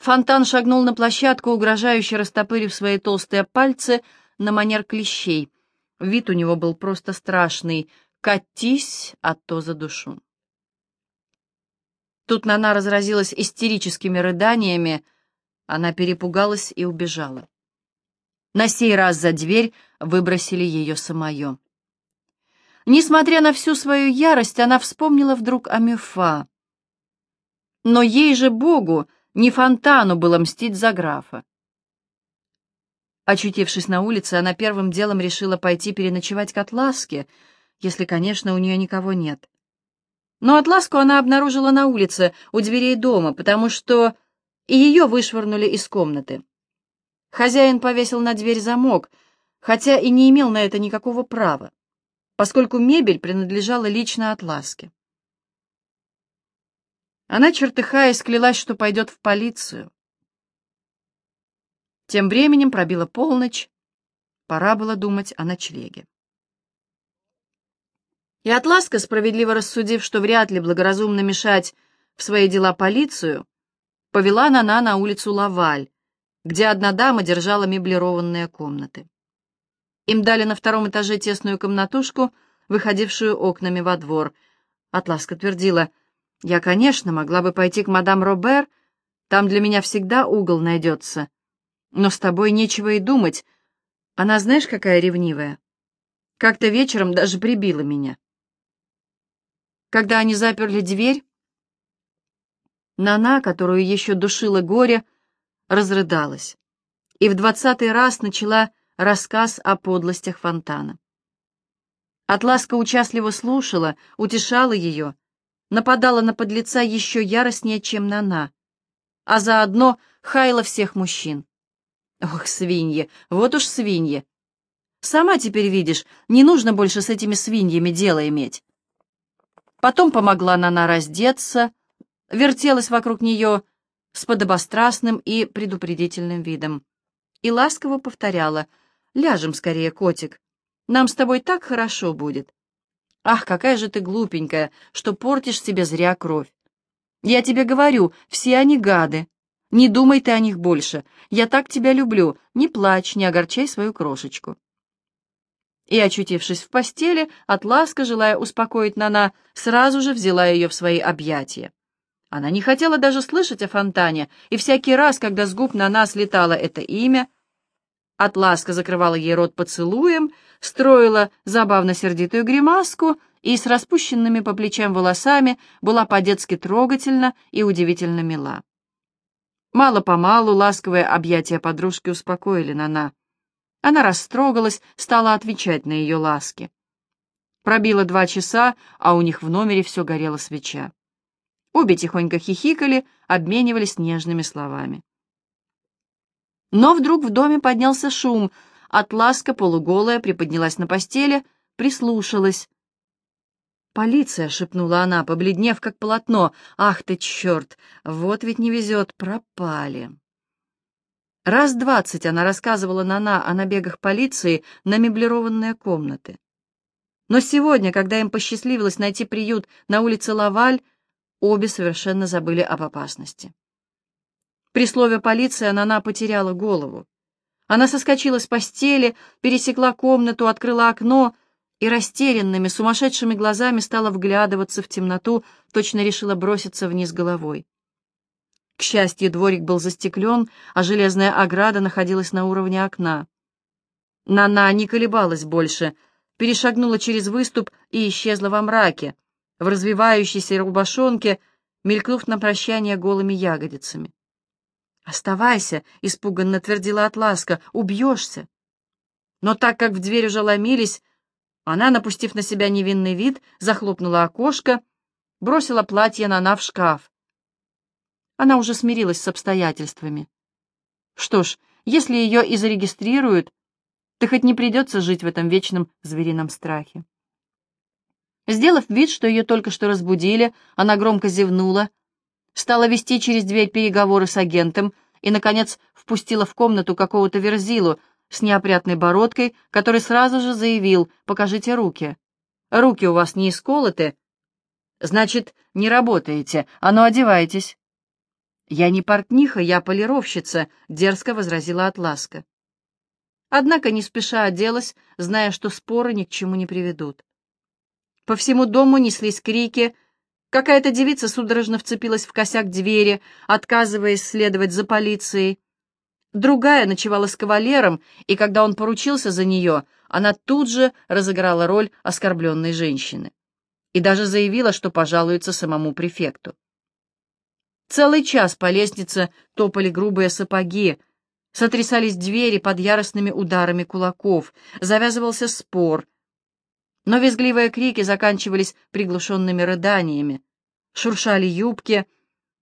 Фонтан шагнул на площадку, угрожающе растопырив свои толстые пальцы на манер клещей. Вид у него был просто страшный. «Катись, а то за душу». Тут Нана разразилась истерическими рыданиями. Она перепугалась и убежала. На сей раз за дверь выбросили ее самое. Несмотря на всю свою ярость, она вспомнила вдруг о Мюфа. Но ей же, Богу, не фонтану было мстить за графа. Очутившись на улице, она первым делом решила пойти переночевать к Атласке, если, конечно, у нее никого нет. Но Атласку она обнаружила на улице, у дверей дома, потому что и ее вышвырнули из комнаты. Хозяин повесил на дверь замок, хотя и не имел на это никакого права, поскольку мебель принадлежала лично Атласке. Она, чертыхаясь, клялась, что пойдет в полицию. Тем временем пробила полночь, пора было думать о ночлеге. И Атласка, справедливо рассудив, что вряд ли благоразумно мешать в свои дела полицию, повела Нана на улицу Лаваль, где одна дама держала меблированные комнаты. Им дали на втором этаже тесную комнатушку, выходившую окнами во двор. Атласка твердила, я, конечно, могла бы пойти к мадам Робер, там для меня всегда угол найдется. Но с тобой нечего и думать. Она знаешь, какая ревнивая? Как-то вечером даже прибила меня. Когда они заперли дверь, Нана, которую еще душило горе, разрыдалась и в двадцатый раз начала рассказ о подлостях фонтана. Атласка участливо слушала, утешала ее, нападала на подлеца еще яростнее, чем на на, а заодно хаяла всех мужчин. Ох, свиньи, вот уж свиньи. Сама теперь видишь, не нужно больше с этими свиньями дело иметь. Потом помогла Нана раздеться, вертелась вокруг нее с подобострастным и предупредительным видом и ласково повторяла «Ляжем скорее, котик, нам с тобой так хорошо будет». Ах, какая же ты глупенькая, что портишь себе зря кровь. Я тебе говорю, все они гады. Не думай ты о них больше. Я так тебя люблю. Не плачь, не огорчай свою крошечку. И, очутившись в постели, Атласка, желая успокоить Нана, сразу же взяла ее в свои объятия. Она не хотела даже слышать о фонтане, и всякий раз, когда с губ Нана слетало это имя, Атласка закрывала ей рот поцелуем, строила забавно сердитую гримаску и с распущенными по плечам волосами была по-детски трогательна и удивительно мила. Мало-помалу ласковые объятия подружки успокоили Нана. Она растрогалась, стала отвечать на ее ласки. Пробило два часа, а у них в номере все горела свеча. Обе тихонько хихикали, обменивались нежными словами. Но вдруг в доме поднялся шум. Атласка, полуголая, приподнялась на постели, прислушалась. «Полиция!» — шепнула она, побледнев, как полотно. «Ах ты, черт! Вот ведь не везет, пропали!» Раз двадцать она рассказывала Нана о набегах полиции на меблированные комнаты. Но сегодня, когда им посчастливилось найти приют на улице Лаваль, обе совершенно забыли об опасности. При слове «полиция» Нана потеряла голову. Она соскочила с постели, пересекла комнату, открыла окно и растерянными, сумасшедшими глазами стала вглядываться в темноту, точно решила броситься вниз головой. К счастью, дворик был застеклен, а железная ограда находилась на уровне окна. Нана не колебалась больше, перешагнула через выступ и исчезла во мраке, в развивающейся рубашонке, мелькнув на прощание голыми ягодицами. «Оставайся», — испуганно твердила Атласка, — «убьешься». Но так как в дверь уже ломились, она, напустив на себя невинный вид, захлопнула окошко, бросила платье Нана в шкаф. Она уже смирилась с обстоятельствами. Что ж, если ее и зарегистрируют, то хоть не придется жить в этом вечном зверином страхе. Сделав вид, что ее только что разбудили, она громко зевнула, стала вести через дверь переговоры с агентом и, наконец, впустила в комнату какого-то верзилу с неопрятной бородкой, который сразу же заявил «покажите руки». «Руки у вас не исколоты?» «Значит, не работаете, а ну одевайтесь». «Я не портниха, я полировщица», — дерзко возразила Атласка. Однако не спеша оделась, зная, что споры ни к чему не приведут. По всему дому неслись крики. Какая-то девица судорожно вцепилась в косяк двери, отказываясь следовать за полицией. Другая ночевала с кавалером, и когда он поручился за нее, она тут же разыграла роль оскорбленной женщины и даже заявила, что пожалуется самому префекту. Целый час по лестнице топали грубые сапоги, сотрясались двери под яростными ударами кулаков, завязывался спор. Но визгливые крики заканчивались приглушенными рыданиями, шуршали юбки.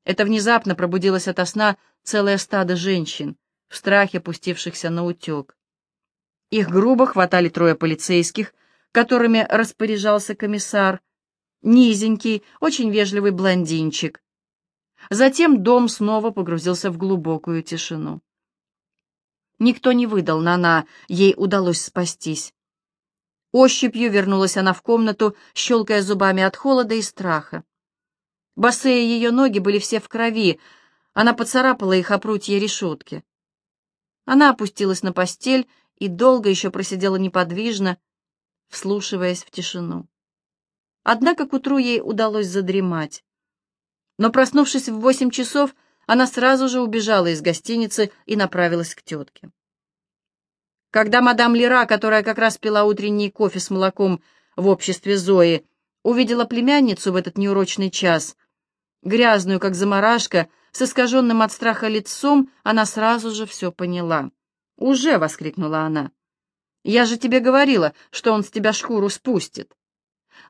Это внезапно пробудилось ото сна целое стадо женщин, в страхе пустившихся на утек. Их грубо хватали трое полицейских, которыми распоряжался комиссар, низенький, очень вежливый блондинчик. Затем дом снова погрузился в глубокую тишину. Никто не выдал Нана, ей удалось спастись. Ощупью вернулась она в комнату, щелкая зубами от холода и страха. Босые ее ноги были все в крови, она поцарапала их о прутья решетки. Она опустилась на постель и долго еще просидела неподвижно, вслушиваясь в тишину. Однако к утру ей удалось задремать. Но, проснувшись в восемь часов, она сразу же убежала из гостиницы и направилась к тетке. Когда мадам Лера, которая как раз пила утренний кофе с молоком в обществе Зои, увидела племянницу в этот неурочный час, грязную, как заморашка, с искаженным от страха лицом, она сразу же все поняла. «Уже!» — воскликнула она. «Я же тебе говорила, что он с тебя шкуру спустит.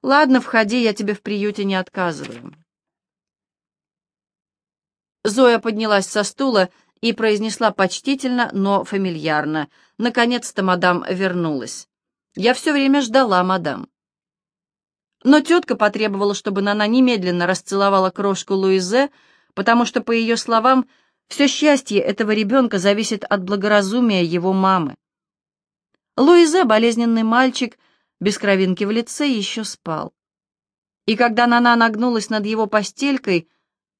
Ладно, входи, я тебе в приюте не отказываю». Зоя поднялась со стула и произнесла почтительно, но фамильярно. Наконец-то мадам вернулась. «Я все время ждала, мадам». Но тетка потребовала, чтобы Нана немедленно расцеловала крошку Луизе, потому что, по ее словам, все счастье этого ребенка зависит от благоразумия его мамы. Луизе, болезненный мальчик, без кровинки в лице, еще спал. И когда Нана нагнулась над его постелькой,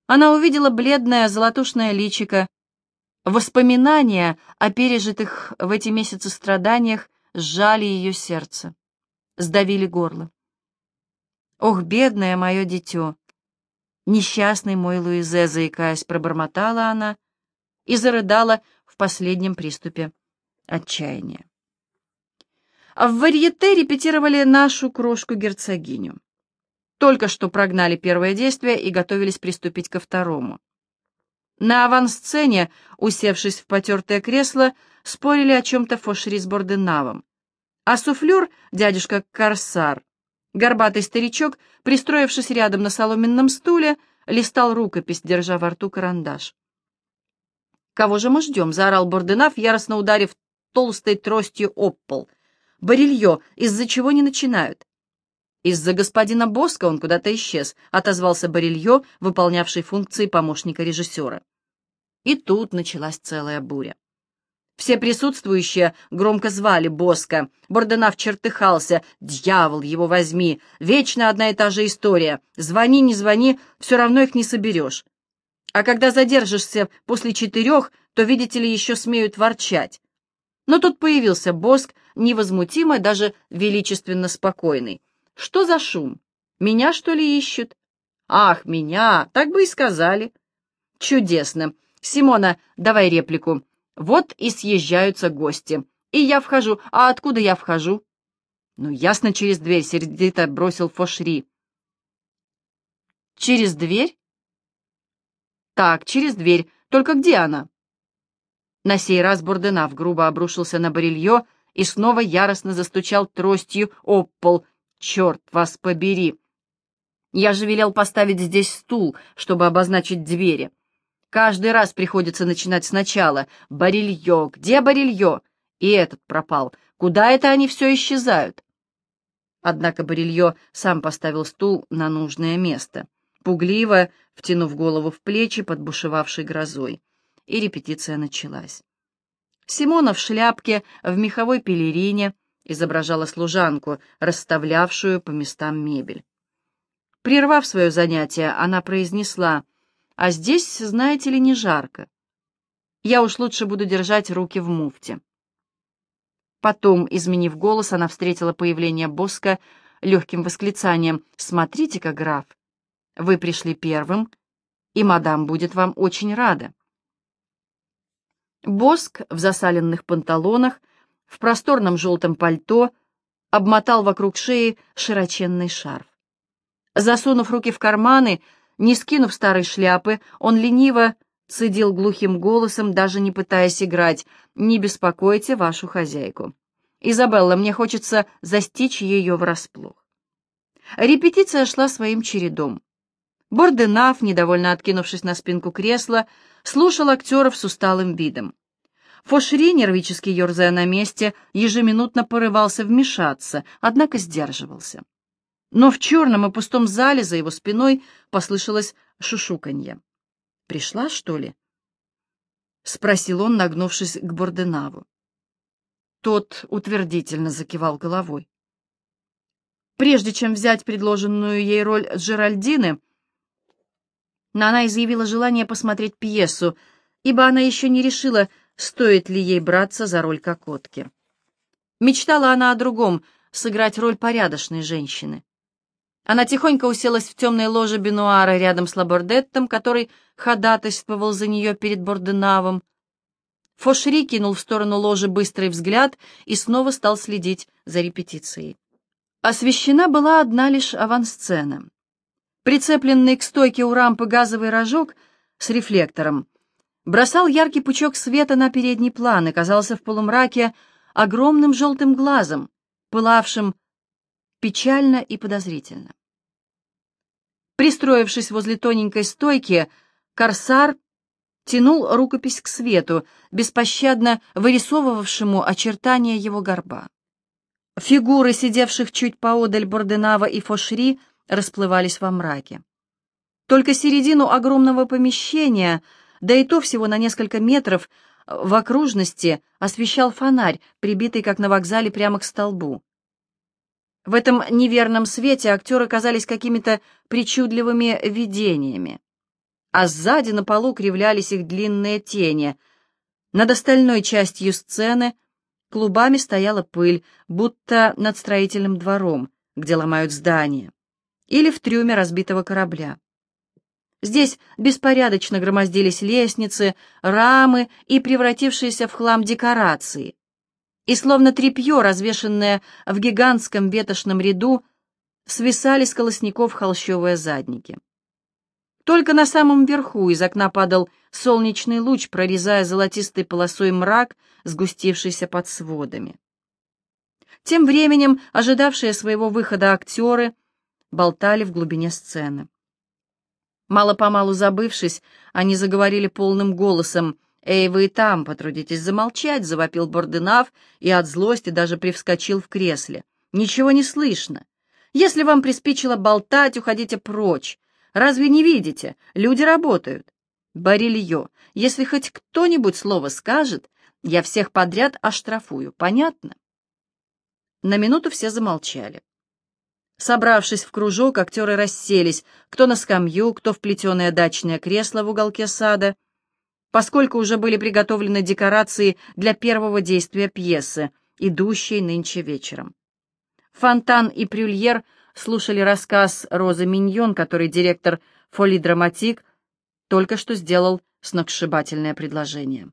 она увидела бледное золотушное личико. Воспоминания о пережитых в эти месяцы страданиях сжали ее сердце, сдавили горло. «Ох, бедное мое дитё! Несчастный мой Луизе!» — заикаясь, пробормотала она и зарыдала в последнем приступе отчаяния. А в варьете репетировали нашу крошку-герцогиню. Только что прогнали первое действие и готовились приступить ко второму. На авансцене, усевшись в потертое кресло, спорили о чем-то Фошери с Борденавом. А суфлер, дядюшка Корсар, горбатый старичок, пристроившись рядом на соломенном стуле, листал рукопись, держа во рту карандаш. «Кого же мы ждем?» — заорал Борденав, яростно ударив толстой тростью об пол. «Барилье, из-за чего не начинают?» «Из-за господина Боска он куда-то исчез», — отозвался Барильо, выполнявший функции помощника режиссера. И тут началась целая буря. Все присутствующие громко звали Боска. Борденав чертыхался. «Дьявол, его возьми! Вечно одна и та же история. Звони, не звони, все равно их не соберешь. А когда задержишься после четырех, то, видите ли, еще смеют ворчать». Но тут появился Боск, невозмутимо, даже величественно спокойный. Что за шум? Меня, что ли, ищут? Ах, меня, так бы и сказали. Чудесно. Симона, давай реплику. Вот и съезжаются гости. И я вхожу. А откуда я вхожу? Ну, ясно, через дверь, сердито бросил Фошри. Через дверь? Так, через дверь. Только где она? На сей раз Бурденав грубо обрушился на барилье и снова яростно застучал тростью об пол, Черт вас побери! Я же велел поставить здесь стул, чтобы обозначить двери. Каждый раз приходится начинать сначала. Барилье, где барилье? И этот пропал. Куда это они все исчезают? Однако Барилье сам поставил стул на нужное место, пугливо втянув голову в плечи под бушевавшей грозой. И репетиция началась. Симона в шляпке, в меховой пелерине — изображала служанку, расставлявшую по местам мебель. Прервав свое занятие, она произнесла, а здесь, знаете ли, не жарко. Я уж лучше буду держать руки в муфте». Потом, изменив голос, она встретила появление Боска легким восклицанием. «Смотрите-ка, граф, вы пришли первым, и мадам будет вам очень рада». Боск в засаленных панталонах, в просторном желтом пальто, обмотал вокруг шеи широченный шарф. Засунув руки в карманы, не скинув старой шляпы, он лениво цедил глухим голосом, даже не пытаясь играть. «Не беспокойте вашу хозяйку. Изабелла, мне хочется застичь ее врасплох». Репетиция шла своим чередом. Борденав, недовольно откинувшись на спинку кресла, слушал актеров с усталым видом. Фошри, нервически ерзая на месте, ежеминутно порывался вмешаться, однако сдерживался. Но в черном и пустом зале за его спиной послышалось шушуканье. «Пришла, что ли?» — спросил он, нагнувшись к Борденаву. Тот утвердительно закивал головой. Прежде чем взять предложенную ей роль Джеральдины, Нана изъявила желание посмотреть пьесу, ибо она еще не решила, стоит ли ей браться за роль кокотки. Мечтала она о другом — сыграть роль порядочной женщины. Она тихонько уселась в темной ложе Бенуара рядом с Лабордеттом, который ходатайствовал за нее перед Борденавом. Фошри кинул в сторону ложи быстрый взгляд и снова стал следить за репетицией. Освещена была одна лишь авансцена. Прицепленный к стойке у рампы газовый рожок с рефлектором бросал яркий пучок света на передний план и казался в полумраке огромным желтым глазом, пылавшим печально и подозрительно. Пристроившись возле тоненькой стойки, корсар тянул рукопись к свету, беспощадно вырисовывавшему очертания его горба. Фигуры, сидевших чуть поодаль Борденава и Фошри, расплывались во мраке. Только середину огромного помещения — да и то всего на несколько метров в окружности освещал фонарь, прибитый, как на вокзале, прямо к столбу. В этом неверном свете актеры казались какими-то причудливыми видениями, а сзади на полу кривлялись их длинные тени. Над остальной частью сцены клубами стояла пыль, будто над строительным двором, где ломают здания, или в трюме разбитого корабля. Здесь беспорядочно громоздились лестницы, рамы и превратившиеся в хлам декорации. И словно тряпье, развешенное в гигантском ветошном ряду, свисали с колосников холщовые задники. Только на самом верху из окна падал солнечный луч, прорезая золотистой полосой мрак, сгустившийся под сводами. Тем временем ожидавшие своего выхода актеры болтали в глубине сцены. Мало-помалу забывшись, они заговорили полным голосом. «Эй, вы там, потрудитесь замолчать!» — завопил Борденав и от злости даже привскочил в кресле. «Ничего не слышно. Если вам приспичило болтать, уходите прочь. Разве не видите? Люди работают. Барилье, если хоть кто-нибудь слово скажет, я всех подряд оштрафую. Понятно?» На минуту все замолчали. Собравшись в кружок, актеры расселись, кто на скамью, кто в плетеное дачное кресло в уголке сада, поскольку уже были приготовлены декорации для первого действия пьесы, идущей нынче вечером. Фонтан и Прюльер слушали рассказ Розы Миньон, который директор Фоли Драматик только что сделал сногсшибательное предложение.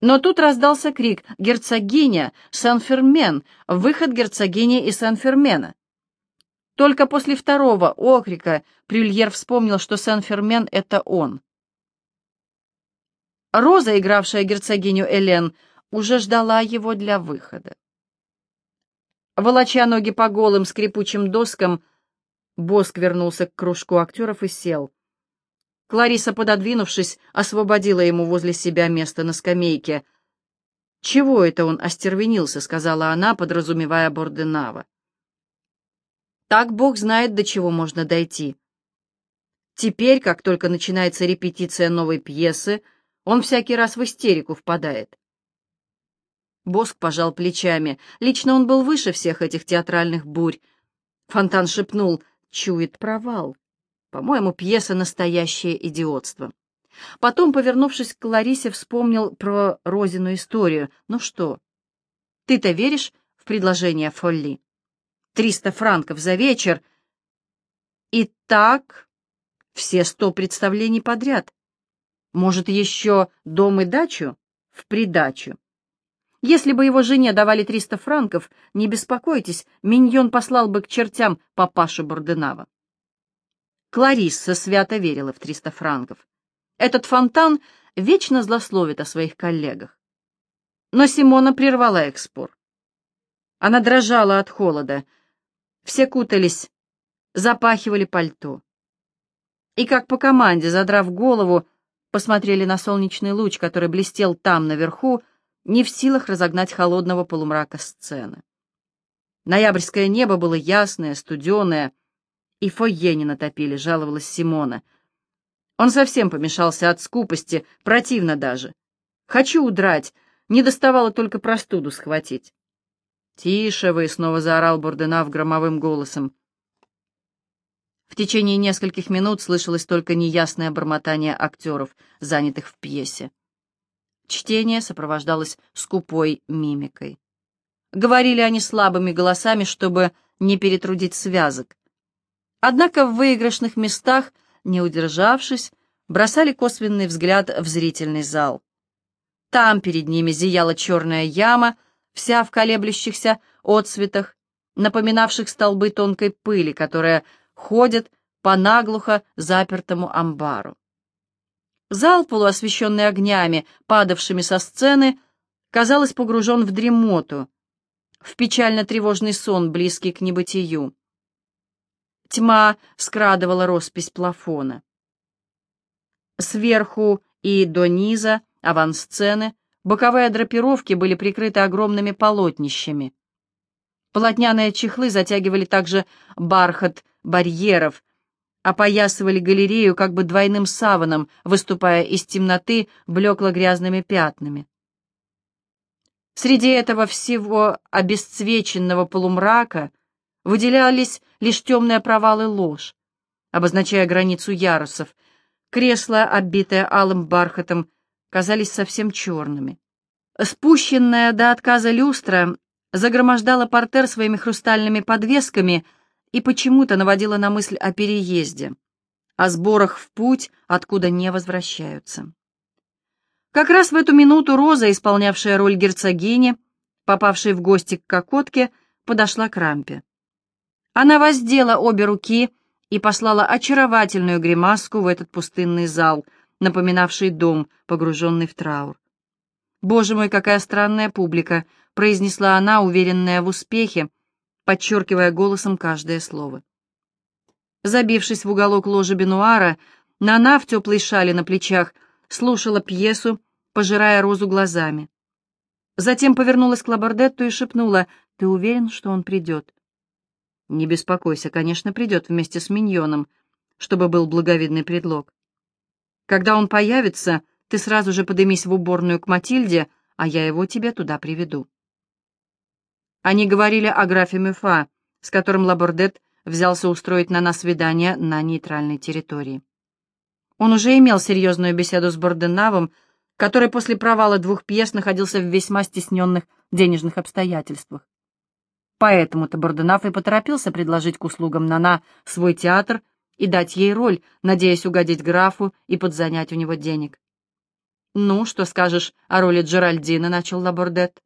Но тут раздался крик «Герцогиня! Сан-Фермен! Выход герцогини и Сан-Фермена!» Только после второго окрика Прюльер вспомнил, что Сен-Фермен — это он. Роза, игравшая герцогиню Элен, уже ждала его для выхода. Волоча ноги по голым скрипучим доскам, Боск вернулся к кружку актеров и сел. Клариса, пододвинувшись, освободила ему возле себя место на скамейке. «Чего это он остервенился?» — сказала она, подразумевая Борденава. Так Бог знает, до чего можно дойти. Теперь, как только начинается репетиция новой пьесы, он всякий раз в истерику впадает. Боск пожал плечами. Лично он был выше всех этих театральных бурь. Фонтан шепнул «Чует провал». По-моему, пьеса — настоящее идиотство. Потом, повернувшись к Ларисе, вспомнил про Розину историю. Ну что, ты-то веришь в предложение Фолли? Триста франков за вечер. И так все сто представлений подряд. Может, еще дом и дачу в придачу. Если бы его жене давали триста франков, не беспокойтесь, миньон послал бы к чертям папашу Борденава. Кларисса свято верила в триста франков. Этот фонтан вечно злословит о своих коллегах. Но Симона прервала их спор. Она дрожала от холода. Все кутались, запахивали пальто. И как по команде, задрав голову, посмотрели на солнечный луч, который блестел там, наверху, не в силах разогнать холодного полумрака сцены. Ноябрьское небо было ясное, студеное, и фойе не натопили, жаловалась Симона — он совсем помешался от скупости, противно даже. Хочу удрать, не доставало только простуду схватить. «Тише вы!» — снова заорал Бурденав громовым голосом. В течение нескольких минут слышалось только неясное бормотание актеров, занятых в пьесе. Чтение сопровождалось скупой мимикой. Говорили они слабыми голосами, чтобы не перетрудить связок. Однако в выигрышных местах — не удержавшись, бросали косвенный взгляд в зрительный зал. Там перед ними зияла черная яма, вся в колеблющихся отсветах, напоминавших столбы тонкой пыли, которая ходит по наглухо запертому амбару. Зал, полуосвещенный огнями, падавшими со сцены, казалось, погружен в дремоту, в печально-тревожный сон, близкий к небытию. Тьма скрадывала роспись плафона. Сверху и до низа авансцены боковые драпировки были прикрыты огромными полотнищами. Полотняные чехлы затягивали также бархат барьеров, опоясывали галерею как бы двойным саваном, выступая из темноты блекло-грязными пятнами. Среди этого всего обесцвеченного полумрака выделялись лишь темные провалы ложь, обозначая границу ярусов. Кресла, оббитые алым бархатом, казались совсем черными. Спущенная до отказа люстра загромождала портер своими хрустальными подвесками и почему-то наводила на мысль о переезде, о сборах в путь, откуда не возвращаются. Как раз в эту минуту Роза, исполнявшая роль герцогини, попавшей в гости к Кокотке, подошла к рампе. Она воздела обе руки и послала очаровательную гримаску в этот пустынный зал, напоминавший дом, погруженный в траур. «Боже мой, какая странная публика!» — произнесла она, уверенная в успехе, подчеркивая голосом каждое слово. Забившись в уголок ложи Бенуара, Нана в теплой шале на плечах слушала пьесу, пожирая розу глазами. Затем повернулась к Лабордетту и шепнула, «Ты уверен, что он придет?» Не беспокойся, конечно, придет вместе с миньоном, чтобы был благовидный предлог. Когда он появится, ты сразу же подымись в уборную к Матильде, а я его тебе туда приведу. Они говорили о графе Мюфа, с которым Лабордет взялся устроить на нас свидание на нейтральной территории. Он уже имел серьезную беседу с Борденавом, который после провала двух пьес находился в весьма стесненных денежных обстоятельствах. Поэтому-то Борденав и поторопился предложить к услугам Нана свой театр и дать ей роль, надеясь угодить графу и подзанять у него денег. «Ну, что скажешь о роли Джеральдина?» — начал Лабордет.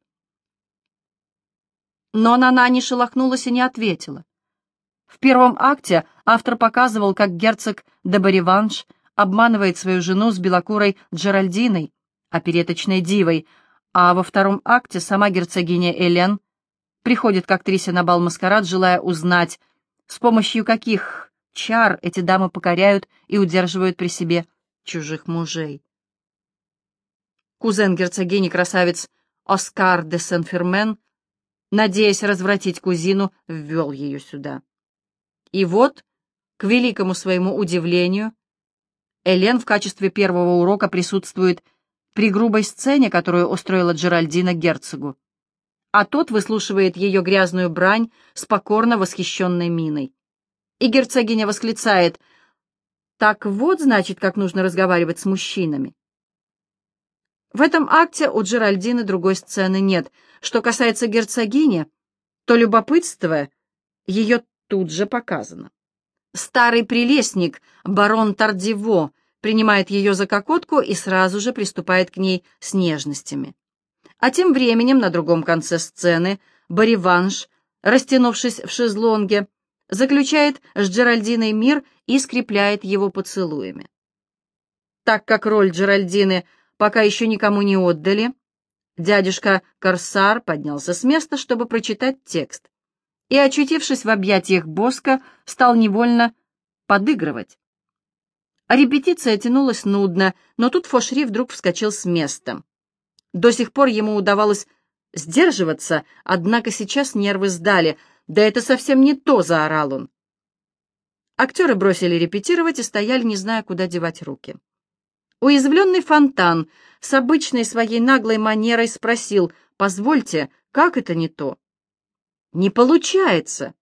Но Нана не шелохнулась и не ответила. В первом акте автор показывал, как герцог де Бариванш обманывает свою жену с белокурой Джеральдиной, опереточной дивой, а во втором акте сама герцогиня Элен приходит к актрисе на бал маскарад, желая узнать, с помощью каких чар эти дамы покоряют и удерживают при себе чужих мужей. Кузен герцогини, красавец Оскар де Сен-Фермен, надеясь развратить кузину, ввел ее сюда. И вот, к великому своему удивлению, Элен в качестве первого урока присутствует при грубой сцене, которую устроила Джеральдина герцогу а тот выслушивает ее грязную брань с покорно восхищенной миной. И герцогиня восклицает Так вот, значит, как нужно разговаривать с мужчинами. В этом акте у Джеральдины другой сцены нет. Что касается герцогини, то любопытство ее тут же показано. Старый прелестник, барон Тардиво, принимает ее за кокотку и сразу же приступает к ней с нежностями. А тем временем на другом конце сцены Бориванш, растянувшись в шезлонге, заключает с Джеральдиной мир и скрепляет его поцелуями. Так как роль Джеральдины пока еще никому не отдали, дядюшка Корсар поднялся с места, чтобы прочитать текст, и, очутившись в объятиях Боска, стал невольно подыгрывать. Репетиция тянулась нудно, но тут Фошри вдруг вскочил с места. До сих пор ему удавалось сдерживаться, однако сейчас нервы сдали. «Да это совсем не то!» — заорал он. Актеры бросили репетировать и стояли, не зная, куда девать руки. Уязвленный фонтан с обычной своей наглой манерой спросил, «Позвольте, как это не то?» «Не получается!»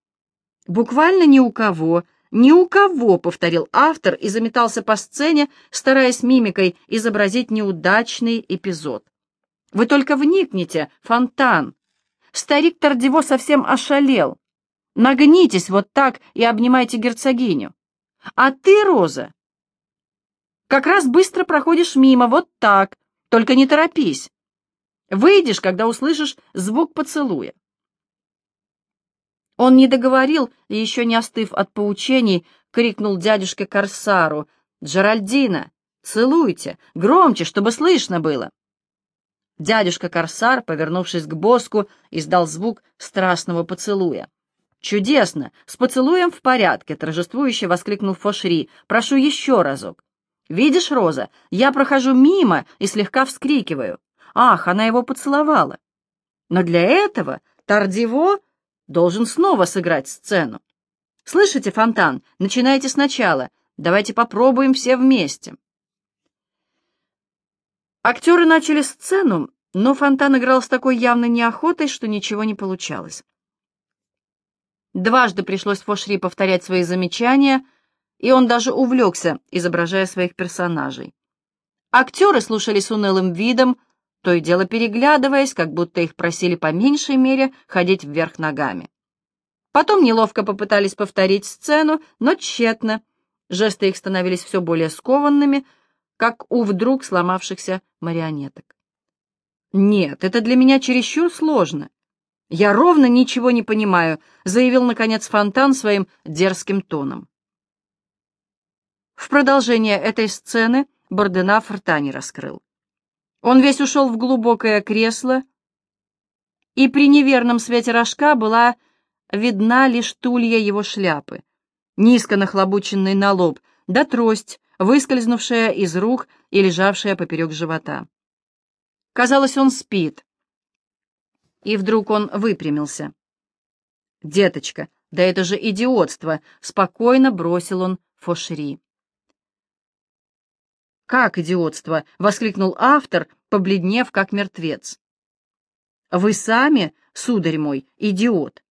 Буквально ни у кого, ни у кого, повторил автор и заметался по сцене, стараясь мимикой изобразить неудачный эпизод. Вы только вникните, фонтан. Старик Тардиво совсем ошалел. Нагнитесь вот так и обнимайте герцогиню. А ты, Роза, как раз быстро проходишь мимо, вот так, только не торопись. Выйдешь, когда услышишь звук поцелуя. Он не договорил и, еще не остыв от поучений, крикнул дядюшке Корсару. «Джеральдина, целуйте! Громче, чтобы слышно было!» Дядюшка Корсар, повернувшись к Боску, издал звук страстного поцелуя. «Чудесно! С поцелуем в порядке!» — торжествующе воскликнул Фошри. «Прошу еще разок!» «Видишь, Роза, я прохожу мимо и слегка вскрикиваю. Ах, она его поцеловала!» Но для этого Тардиво должен снова сыграть сцену. Слышите, Фонтан, начинайте сначала. Давайте попробуем все вместе. Актеры начали сцену, но Фонтан играл с такой явной неохотой, что ничего не получалось. Дважды пришлось Фошри повторять свои замечания, и он даже увлекся, изображая своих персонажей. Актеры слушали с унылым видом, то и дело переглядываясь, как будто их просили по меньшей мере ходить вверх ногами. Потом неловко попытались повторить сцену, но тщетно. Жесты их становились все более скованными, как у вдруг сломавшихся марионеток. «Нет, это для меня чересчур сложно. Я ровно ничего не понимаю», — заявил, наконец, Фонтан своим дерзким тоном. В продолжение этой сцены Бордена рта не раскрыл. Он весь ушел в глубокое кресло, и при неверном свете рожка была видна лишь тулья его шляпы, низко нахлобученный на лоб, да трость, выскользнувшая из рук и лежавшая поперек живота. Казалось, он спит. И вдруг он выпрямился. «Деточка, да это же идиотство!» — спокойно бросил он Фошри. «Как идиотство!» — воскликнул автор, побледнев, как мертвец. «Вы сами, сударь мой, идиот!»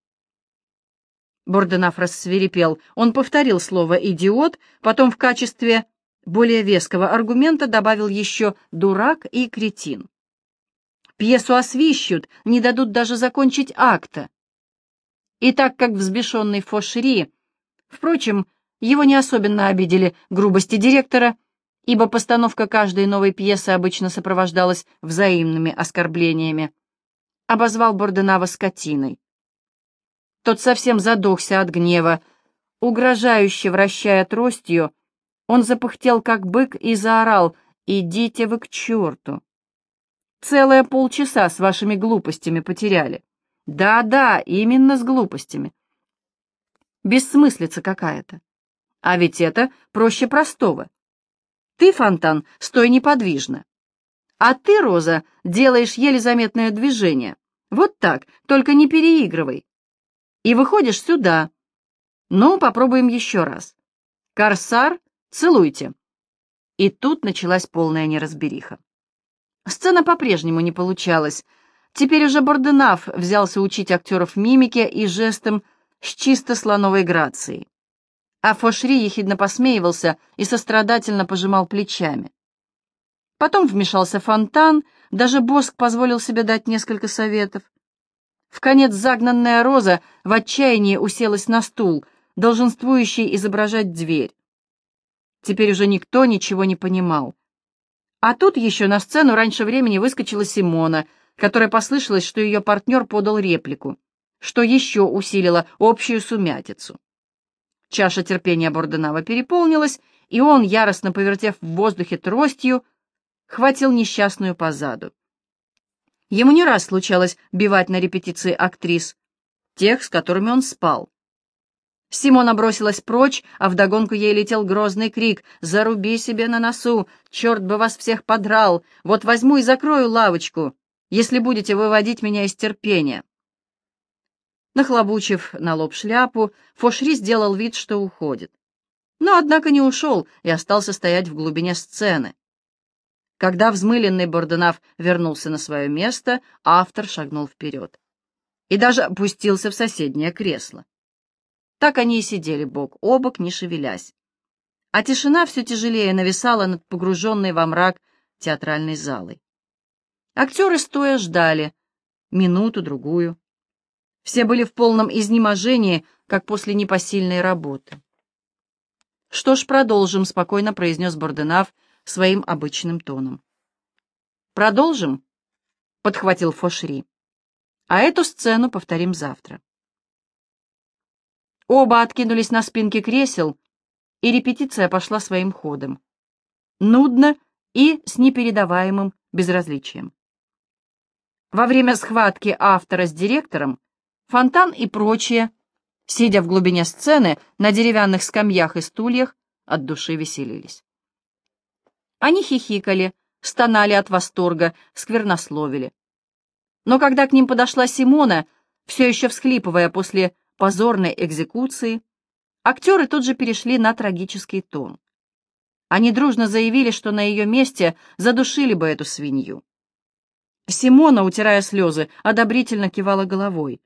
Борденаф рассверепел. Он повторил слово «идиот», потом в качестве более веского аргумента добавил еще «дурак» и «кретин». Пьесу освищут, не дадут даже закончить акта. И так как взбешенный Фошери, впрочем, его не особенно обидели грубости директора, ибо постановка каждой новой пьесы обычно сопровождалась взаимными оскорблениями, обозвал Борденава скотиной. Тот совсем задохся от гнева. Угрожающе вращая тростью, он запыхтел, как бык, и заорал «Идите вы к черту!» Целые полчаса с вашими глупостями потеряли. Да-да, именно с глупостями. Бессмыслица какая-то. А ведь это проще простого. Ты, Фонтан, стой неподвижно. А ты, Роза, делаешь еле заметное движение. Вот так, только не переигрывай. И выходишь сюда. Ну, попробуем еще раз. Корсар, целуйте. И тут началась полная неразбериха. Сцена по-прежнему не получалась. Теперь уже Борденав взялся учить актеров мимике и жестам с чисто слоновой грацией. А Фошри ехидно посмеивался и сострадательно пожимал плечами. Потом вмешался фонтан, даже Боск позволил себе дать несколько советов. В конец загнанная Роза в отчаянии уселась на стул, долженствующий изображать дверь. Теперь уже никто ничего не понимал. А тут еще на сцену раньше времени выскочила Симона, которая послышалось, что ее партнер подал реплику, что еще усилило общую сумятицу. Чаша терпения Борденава переполнилась, и он, яростно повертев в воздухе тростью, хватил несчастную позаду. Ему не раз случалось бивать на репетиции актрис, тех, с которыми он спал. Симона бросилась прочь, а вдогонку ей летел грозный крик «Заруби себе на носу! Черт бы вас всех подрал! Вот возьму и закрою лавочку, если будете выводить меня из терпения!» Нахлобучив на лоб шляпу, Фошри сделал вид, что уходит. Но, однако, не ушел и остался стоять в глубине сцены. Когда взмыленный Борденав вернулся на свое место, автор шагнул вперед и даже опустился в соседнее кресло. Так они и сидели бок о бок, не шевелясь. А тишина все тяжелее нависала над погруженной во мрак театральной залой. Актеры стоя ждали минуту-другую. Все были в полном изнеможении, как после непосильной работы. «Что ж, продолжим», — спокойно произнес Борденав, — своим обычным тоном. «Продолжим?» — подхватил Фошри. «А эту сцену повторим завтра». Оба откинулись на спинки кресел, и репетиция пошла своим ходом. Нудно и с непередаваемым безразличием. Во время схватки автора с директором Фонтан и прочие, сидя в глубине сцены на деревянных скамьях и стульях, от души веселились. Они хихикали, стонали от восторга, сквернословили. Но когда к ним подошла Симона, все еще всхлипывая после позорной экзекуции, актеры тут же перешли на трагический тон. Они дружно заявили, что на ее месте задушили бы эту свинью. Симона, утирая слезы, одобрительно кивала головой.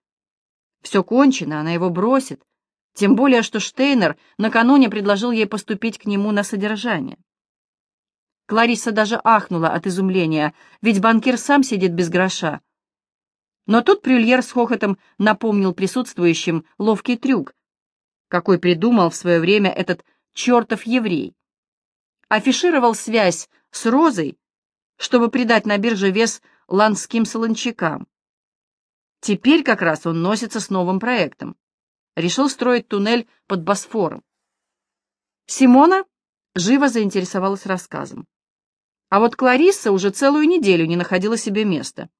Все кончено, она его бросит, тем более, что Штейнер накануне предложил ей поступить к нему на содержание. Клариса даже ахнула от изумления, ведь банкир сам сидит без гроша. Но тут Прюльер с хохотом напомнил присутствующим ловкий трюк, какой придумал в свое время этот чертов еврей. Афишировал связь с Розой, чтобы придать на бирже вес ландским солончакам. Теперь как раз он носится с новым проектом. Решил строить туннель под Босфором. Симона живо заинтересовалась рассказом. А вот Кларисса уже целую неделю не находила себе места.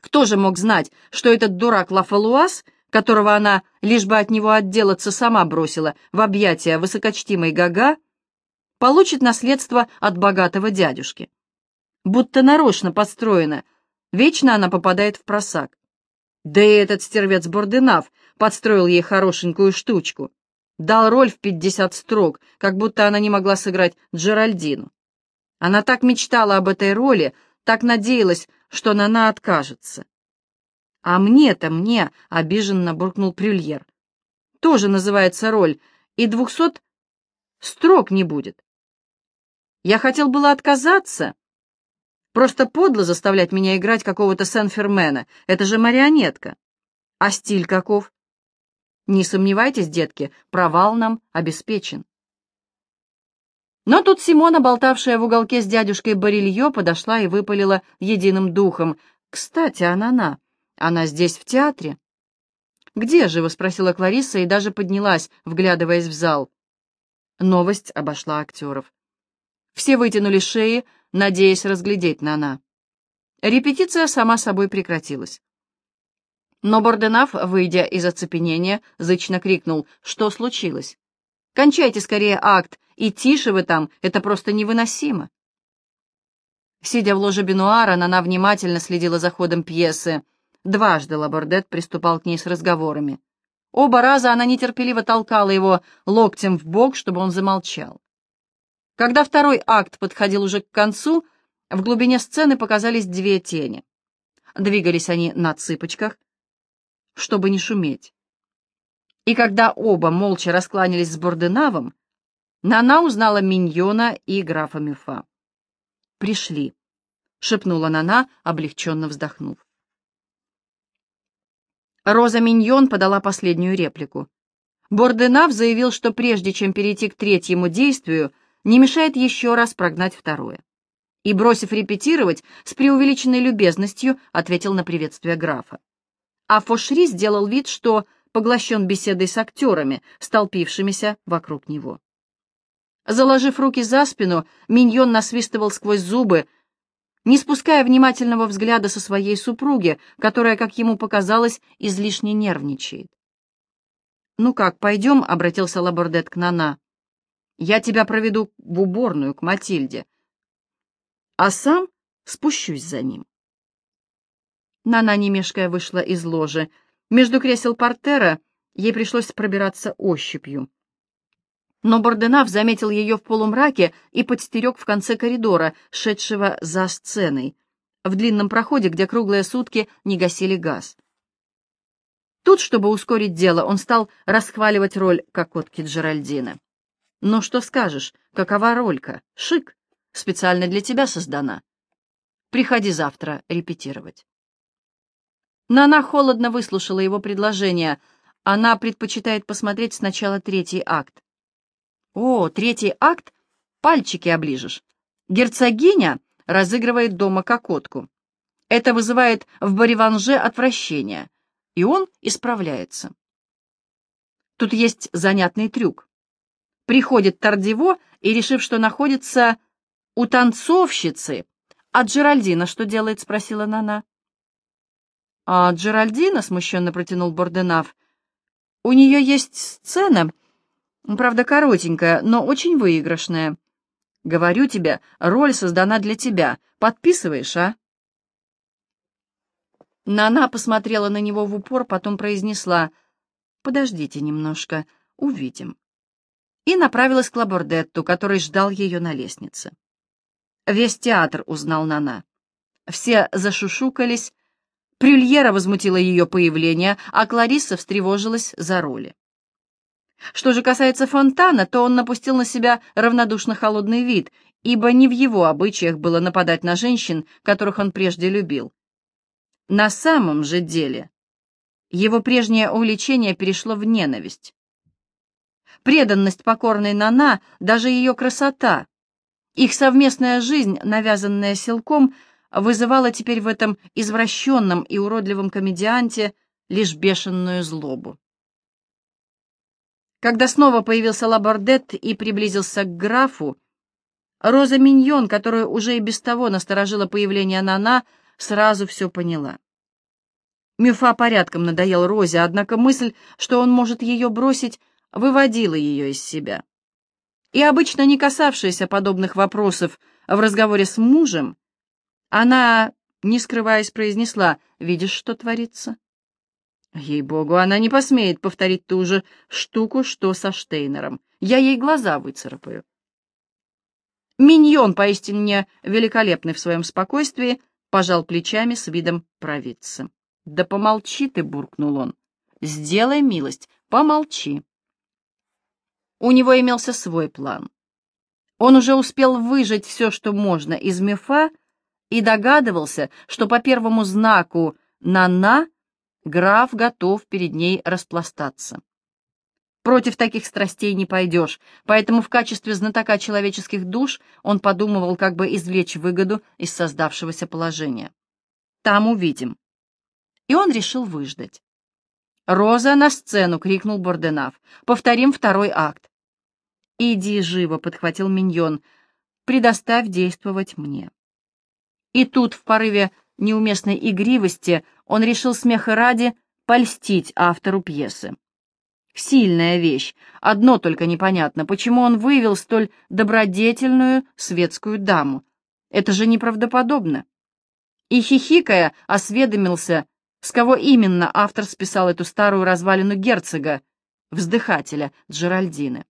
Кто же мог знать, что этот дурак Лафалуаз, которого она, лишь бы от него отделаться, сама бросила в объятия высокочтимой Гага, получит наследство от богатого дядюшки? Будто нарочно подстроено, вечно она попадает в просак. Да и этот стервец Борденав подстроил ей хорошенькую штучку. Дал роль в пятьдесят строк, как будто она не могла сыграть Джеральдину. Она так мечтала об этой роли, так надеялась, что она откажется. «А мне-то, мне!» — обиженно буркнул Прюльер. «Тоже называется роль, и двухсот строк не будет. Я хотел было отказаться. Просто подло заставлять меня играть какого-то Сен-Фермена. Это же марионетка. А стиль каков? Не сомневайтесь, детки, провал нам обеспечен. Но тут Симона, болтавшая в уголке с дядюшкой Барильо, подошла и выпалила единым духом. «Кстати, Анана, она здесь в театре?» «Где же?» — спросила Клариса и даже поднялась, вглядываясь в зал. Новость обошла актеров. Все вытянули шеи, надеясь разглядеть Нана. Репетиция сама собой прекратилась. Но Борденав, выйдя из оцепенения, зычно крикнул, что случилось. «Кончайте скорее акт, и тише вы там, это просто невыносимо. Сидя в ложе Бенуара, она внимательно следила за ходом пьесы. Дважды Лабордет приступал к ней с разговорами. Оба раза она нетерпеливо толкала его локтем в бок, чтобы он замолчал. Когда второй акт подходил уже к концу, в глубине сцены показались две тени. Двигались они на цыпочках, чтобы не шуметь. И когда оба молча раскланялись с Борденавом, Нана узнала Миньона и графа Мюфа. «Пришли», — шепнула Нана, облегченно вздохнув. Роза Миньон подала последнюю реплику. Борденав заявил, что прежде чем перейти к третьему действию, не мешает еще раз прогнать второе. И, бросив репетировать, с преувеличенной любезностью ответил на приветствие графа. А Фошри сделал вид, что поглощен беседой с актерами, столпившимися вокруг него. Заложив руки за спину, Миньон насвистывал сквозь зубы, не спуская внимательного взгляда со своей супруги, которая, как ему показалось, излишне нервничает. «Ну как, пойдем?» — обратился Лабордет к Нана. «Я тебя проведу в уборную к Матильде, а сам спущусь за ним». Нана, не мешкая, вышла из ложи. Между кресел портера ей пришлось пробираться ощупью. Но Борденав заметил ее в полумраке и подстерег в конце коридора, шедшего за сценой, в длинном проходе, где круглые сутки не гасили газ. Тут, чтобы ускорить дело, он стал расхваливать роль кокотки Джеральдины. «Ну что скажешь, какова ролька? Шик, специально для тебя создана. Приходи завтра репетировать». Нана холодно выслушала его предложение. Она предпочитает посмотреть сначала третий акт. «О, третий акт? Пальчики оближешь. Герцогиня разыгрывает дома кокотку. Это вызывает в Бариванже отвращение» и он исправляется. Тут есть занятный трюк. Приходит Тардиво и, решив, что находится у танцовщицы, а Джеральдина что делает, спросила Нана. А Джеральдина, смущенно протянул Борденав, у нее есть сцена, правда коротенькая, но очень выигрышная. Говорю тебе, роль создана для тебя. Подписываешь, а? Нана посмотрела на него в упор, потом произнесла «Подождите немножко, увидим». И направилась к Лабордетту, который ждал ее на лестнице. Весь театр узнал Нана. Все зашушукались, Прюльера возмутила ее появление, а Кларисса встревожилась за роли. Что же касается Фонтана, то он напустил на себя равнодушно холодный вид, ибо не в его обычаях было нападать на женщин, которых он прежде любил. На самом же деле его прежнее увлечение перешло в ненависть. Преданность покорной Нана, даже ее красота, их совместная жизнь, навязанная силком, вызывала теперь в этом извращенном и уродливом комедианте лишь бешеную злобу. Когда снова появился Лабордет и приблизился к графу, Роза Миньон, которую уже и без того насторожило появление Нана, сразу все поняла. Мюфа порядком надоел Розе, однако мысль, что он может ее бросить, выводила ее из себя. И обычно не касавшаяся подобных вопросов в разговоре с мужем, она, не скрываясь, произнесла, «Видишь, что творится?» Ей-богу, она не посмеет повторить ту же штуку, что со Штейнером. Я ей глаза выцарапаю. Миньон, поистине великолепный в своем спокойствии, пожал плечами с видом провидца. «Да помолчи ты!» — буркнул он. «Сделай милость, помолчи!» У него имелся свой план. Он уже успел выжать все, что можно из мифа, и догадывался, что по первому знаку «на-на» граф готов перед ней распластаться. Против таких страстей не пойдешь, поэтому в качестве знатока человеческих душ он подумывал, как бы извлечь выгоду из создавшегося положения. Там увидим. И он решил выждать. «Роза, на сцену!» — крикнул Борденав. «Повторим второй акт». «Иди живо!» — подхватил Миньон. «Предоставь действовать мне». И тут, в порыве неуместной игривости, он решил смеха ради польстить автору пьесы. Сильная вещь. Одно только непонятно, почему он вывел столь добродетельную светскую даму. Это же неправдоподобно. И, хихикая, осведомился, с кого именно автор списал эту старую развалину герцога, вздыхателя Джеральдины.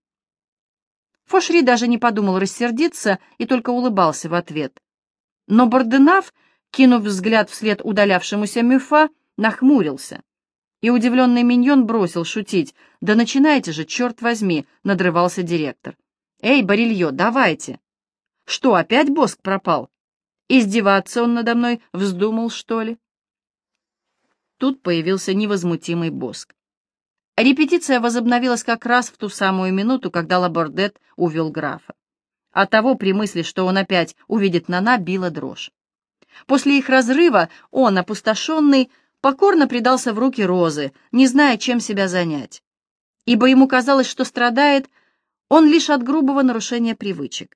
Фошри даже не подумал рассердиться и только улыбался в ответ. Но Борденав, кинув взгляд вслед удалявшемуся Мюфа, нахмурился И удивленный миньон бросил шутить. «Да начинайте же, черт возьми!» — надрывался директор. «Эй, Барильо, давайте!» «Что, опять Боск пропал? Издеваться он надо мной вздумал, что ли?» Тут появился невозмутимый Боск. Репетиция возобновилась как раз в ту самую минуту, когда Лабордет увел графа. От того при мысли, что он опять увидит Нана, била дрожь. После их разрыва он, опустошенный, покорно предался в руки Розы, не зная, чем себя занять. Ибо ему казалось, что страдает он лишь от грубого нарушения привычек.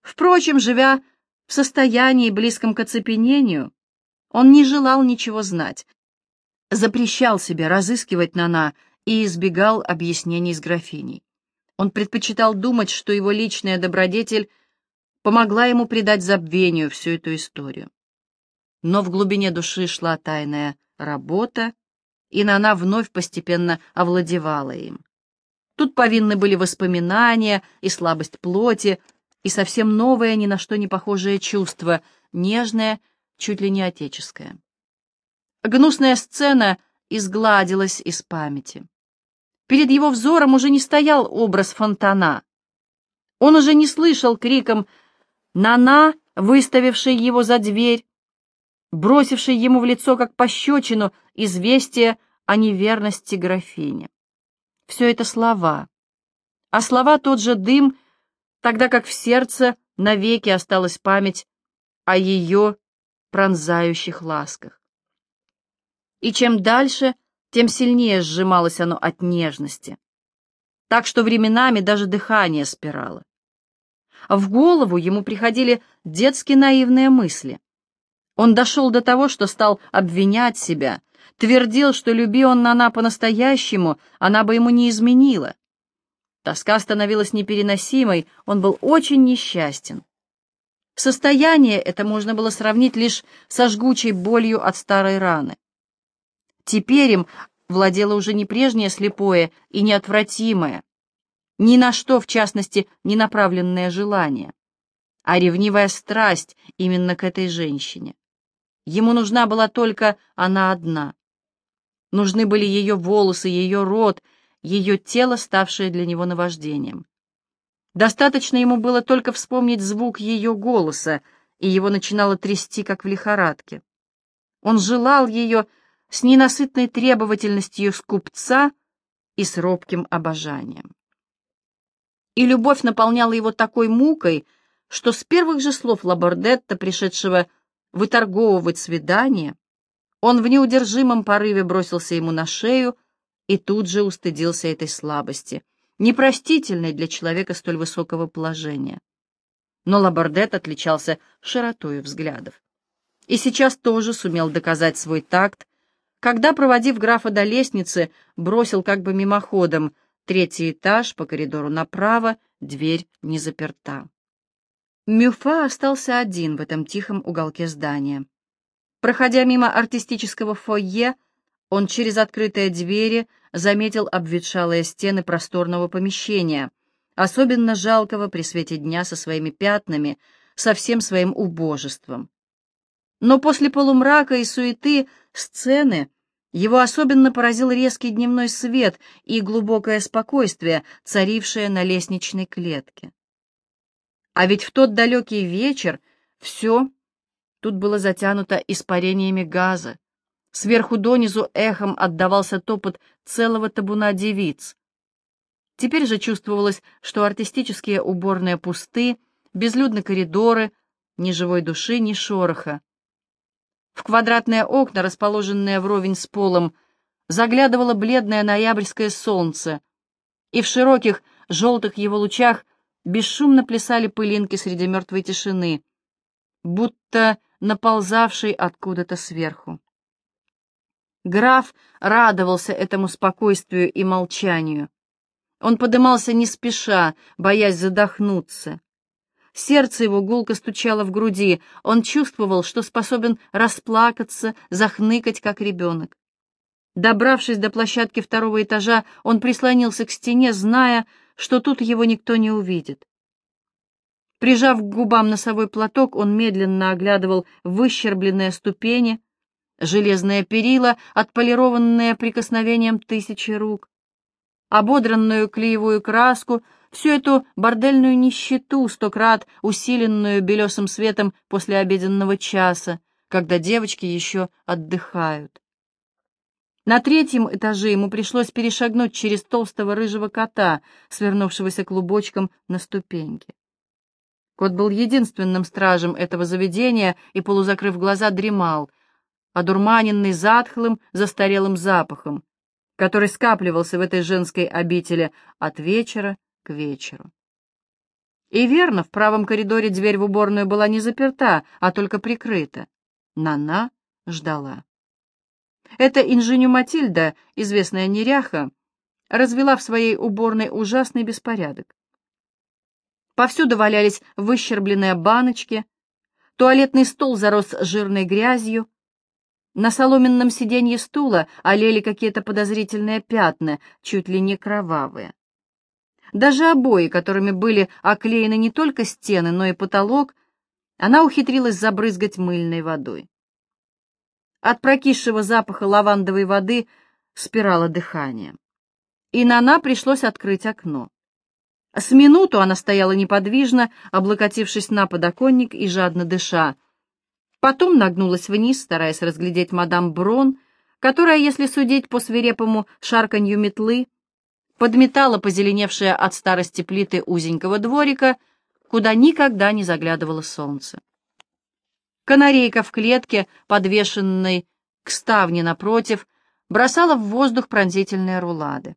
Впрочем, живя в состоянии, близком к оцепенению, он не желал ничего знать, запрещал себе разыскивать Нана и избегал объяснений с графиней. Он предпочитал думать, что его личная добродетель помогла ему придать забвению всю эту историю. Но в глубине души шла тайная работа, и Нана вновь постепенно овладевала им. Тут повинны были воспоминания и слабость плоти, и совсем новое, ни на что не похожее чувство, нежное, чуть ли не отеческое. Гнусная сцена изгладилась из памяти. Перед его взором уже не стоял образ фонтана. Он уже не слышал криком «Нана!», выставивший его за дверь, бросивший ему в лицо, как пощечину, известие о неверности графини. Все это слова. А слова тот же дым, тогда как в сердце навеки осталась память о ее пронзающих ласках и чем дальше, тем сильнее сжималось оно от нежности, так что временами даже дыхание спирало. В голову ему приходили детски наивные мысли. Он дошел до того, что стал обвинять себя, твердил, что люби он она по-настоящему, она бы ему не изменила. Тоска становилась непереносимой, он был очень несчастен. Состояние это можно было сравнить лишь со жгучей болью от старой раны. Теперь им владело уже не прежнее слепое и неотвратимое, ни на что, в частности, не направленное желание, а ревнивая страсть именно к этой женщине. Ему нужна была только она одна. Нужны были ее волосы, ее рот, ее тело, ставшее для него наваждением. Достаточно ему было только вспомнить звук ее голоса, и его начинало трясти, как в лихорадке. Он желал ее, с ненасытной требовательностью скупца и с робким обожанием. И любовь наполняла его такой мукой, что с первых же слов Лабордетта, пришедшего выторговывать свидание, он в неудержимом порыве бросился ему на шею и тут же устыдился этой слабости, непростительной для человека столь высокого положения. Но Лабордет отличался широтою взглядов. И сейчас тоже сумел доказать свой такт когда, проводив графа до лестницы, бросил как бы мимоходом третий этаж по коридору направо, дверь не заперта. Мюфа остался один в этом тихом уголке здания. Проходя мимо артистического фойе, он через открытые двери заметил обветшалые стены просторного помещения, особенно жалкого при свете дня со своими пятнами, со всем своим убожеством. Но после полумрака и суеты сцены его особенно поразил резкий дневной свет и глубокое спокойствие, царившее на лестничной клетке. А ведь в тот далекий вечер все тут было затянуто испарениями газа. Сверху донизу эхом отдавался топот целого табуна девиц. Теперь же чувствовалось, что артистические уборные пусты, безлюдны коридоры, ни живой души, ни шороха. В квадратные окна, расположенные вровень с полом, заглядывало бледное ноябрьское солнце, и в широких желтых его лучах бесшумно плясали пылинки среди мертвой тишины, будто наползавшей откуда-то сверху. Граф радовался этому спокойствию и молчанию. Он подымался не спеша, боясь задохнуться. Сердце его гулко стучало в груди. Он чувствовал, что способен расплакаться, захныкать, как ребенок. Добравшись до площадки второго этажа, он прислонился к стене, зная, что тут его никто не увидит. Прижав к губам носовой платок, он медленно оглядывал выщербленные ступени, железные перила, отполированные прикосновением тысячи рук, ободранную клеевую краску, всю эту бордельную нищету, сто крат усиленную белесым светом после обеденного часа, когда девочки еще отдыхают. На третьем этаже ему пришлось перешагнуть через толстого рыжего кота, свернувшегося клубочком на ступеньке. Кот был единственным стражем этого заведения и, полузакрыв глаза, дремал, одурманенный затхлым, застарелым запахом, который скапливался в этой женской обители от вечера к вечеру. И верно, в правом коридоре дверь в уборную была не заперта, а только прикрыта. Нана ждала. Эта инженю Матильда, известная неряха, развела в своей уборной ужасный беспорядок. Повсюду валялись выщербленные баночки, туалетный стол зарос жирной грязью, на соломенном сиденье стула олели какие-то подозрительные пятна, чуть ли не кровавые. Даже обои, которыми были оклеены не только стены, но и потолок, она ухитрилась забрызгать мыльной водой. От прокисшего запаха лавандовой воды спирала дыхание. И Нана пришлось открыть окно. С минуту она стояла неподвижно, облокотившись на подоконник и жадно дыша. Потом нагнулась вниз, стараясь разглядеть мадам Брон, которая, если судить по свирепому шарканью метлы, подметала позеленевшие от старости плиты узенького дворика, куда никогда не заглядывало солнце. Канарейка в клетке, подвешенной к ставне напротив, бросала в воздух пронзительные рулады.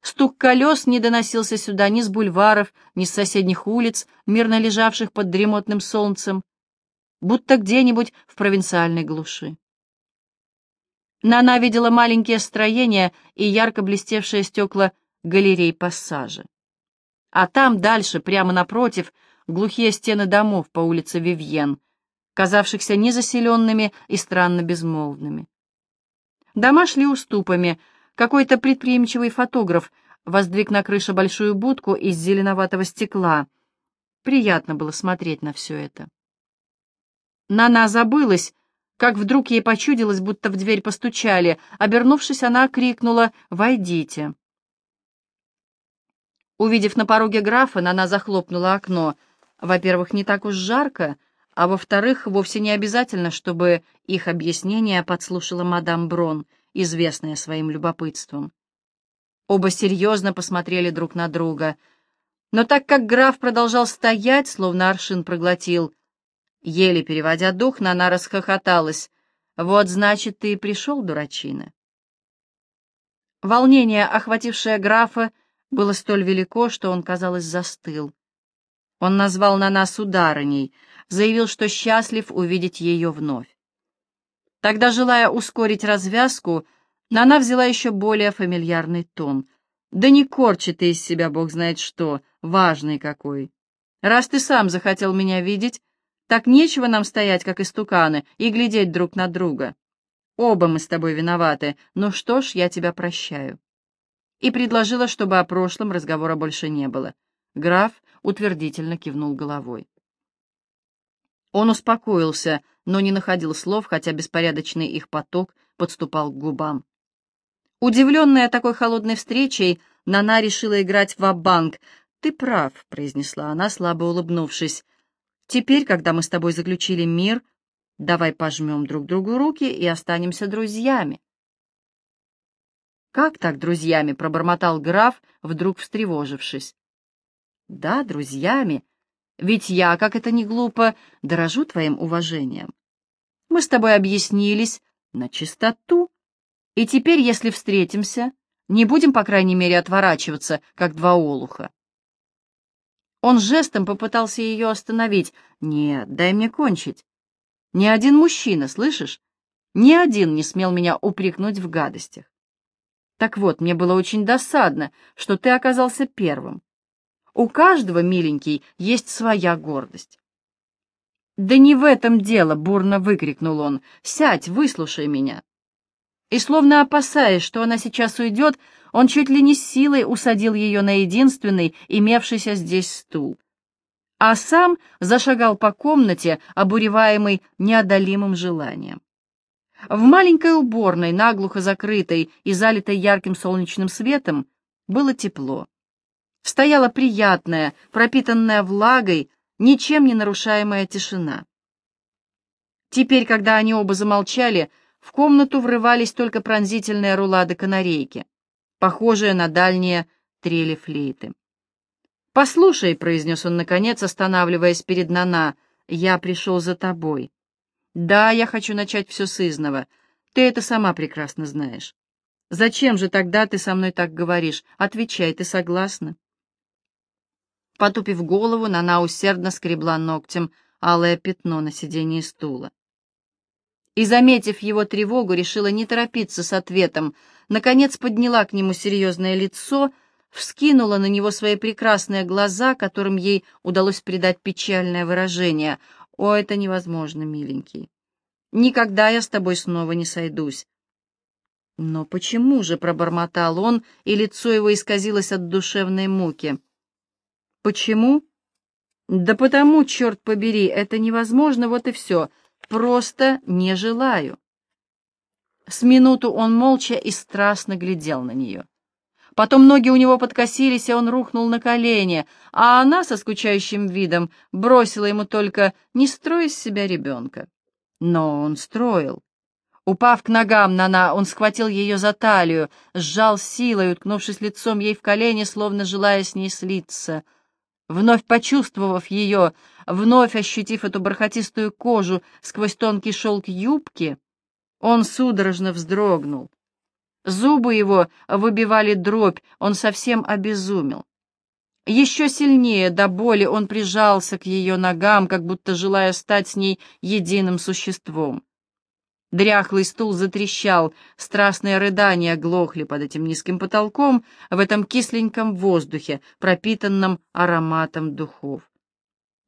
Стук колес не доносился сюда ни с бульваров, ни с соседних улиц, мирно лежавших под дремотным солнцем, будто где-нибудь в провинциальной глуши. Нана видела маленькие строения и ярко блестевшие стекла галерей пассажа. А там дальше, прямо напротив, глухие стены домов по улице Вивьен, казавшихся незаселенными и странно безмолвными. Дома шли уступами, какой-то предприимчивый фотограф воздвиг на крыше большую будку из зеленоватого стекла. Приятно было смотреть на все это. Нана забылась, как вдруг ей почудилось, будто в дверь постучали. Обернувшись, она крикнула «Войдите!». Увидев на пороге графа, Нана захлопнула окно. Во-первых, не так уж жарко, а во-вторых, вовсе не обязательно, чтобы их объяснение подслушала мадам Брон — известная своим любопытством. Оба серьезно посмотрели друг на друга, но так как граф продолжал стоять, словно аршин проглотил, еле переводя дух, Нана расхохоталась. «Вот, значит, ты и пришел, дурачина». Волнение, охватившее графа, было столь велико, что он, казалось, застыл. Он назвал Нана сударыней, заявил, что счастлив увидеть ее вновь. Тогда, желая ускорить развязку, она взяла еще более фамильярный тон. «Да не корчи ты из себя, бог знает что, важный какой. Раз ты сам захотел меня видеть, так нечего нам стоять, как истуканы, и глядеть друг на друга. Оба мы с тобой виноваты, ну что ж, я тебя прощаю». И предложила, чтобы о прошлом разговора больше не было. Граф утвердительно кивнул головой. Он успокоился, но не находил слов, хотя беспорядочный их поток подступал к губам. Удивленная такой холодной встречей, Нана решила играть в банк «Ты прав», — произнесла она, слабо улыбнувшись. «Теперь, когда мы с тобой заключили мир, давай пожмем друг другу руки и останемся друзьями». «Как так друзьями?» — пробормотал граф, вдруг встревожившись. «Да, друзьями, ведь я, как это не глупо, дорожу твоим уважением. Мы с тобой объяснились на чистоту. И теперь, если встретимся, не будем, по крайней мере, отворачиваться, как два олуха. Он жестом попытался ее остановить. «Нет, дай мне кончить. Ни один мужчина, слышишь? Ни один не смел меня упрекнуть в гадостях. Так вот, мне было очень досадно, что ты оказался первым. У каждого, миленький, есть своя гордость. «Да не в этом дело!» — бурно выкрикнул он. «Сядь, выслушай меня!» И, словно опасаясь, что она сейчас уйдет, он чуть ли не с силой усадил ее на единственный имевшийся здесь стул. А сам зашагал по комнате, обуреваемый неодолимым желанием. В маленькой уборной, наглухо закрытой и залитой ярким солнечным светом, было тепло. Стояла приятная, пропитанная влагой, ничем не нарушаемая тишина. Теперь, когда они оба замолчали, в комнату врывались только пронзительные рулады канарейки, похожие на дальние трели флейты. «Послушай», — произнес он наконец, останавливаясь перед Нана, — «я пришел за тобой. Да, я хочу начать все с изного. Ты это сама прекрасно знаешь. Зачем же тогда ты со мной так говоришь? Отвечай, ты согласна?» Потупив голову, Нана усердно скребла ногтем алое пятно на сиденье стула. И, заметив его тревогу, решила не торопиться с ответом. Наконец подняла к нему серьезное лицо, вскинула на него свои прекрасные глаза, которым ей удалось придать печальное выражение. «О, это невозможно, миленький. Никогда я с тобой снова не сойдусь». «Но почему же?» — пробормотал он, и лицо его исказилось от душевной муки. Почему? Да потому, черт побери, это невозможно, вот и все. Просто не желаю. С минуту он молча и страстно глядел на нее. Потом ноги у него подкосились, и он рухнул на колени, а она со скучающим видом бросила ему только «не строй из себя ребенка». Но он строил. Упав к ногам Нана, он схватил ее за талию, сжал силой, уткнувшись лицом ей в колени, словно желая с ней слиться — Вновь почувствовав ее, вновь ощутив эту бархатистую кожу сквозь тонкий шелк юбки, он судорожно вздрогнул. Зубы его выбивали дробь, он совсем обезумел. Еще сильнее до боли он прижался к ее ногам, как будто желая стать с ней единым существом. Дряхлый стул затрещал, страстные рыдания глохли под этим низким потолком в этом кисленьком воздухе, пропитанном ароматом духов.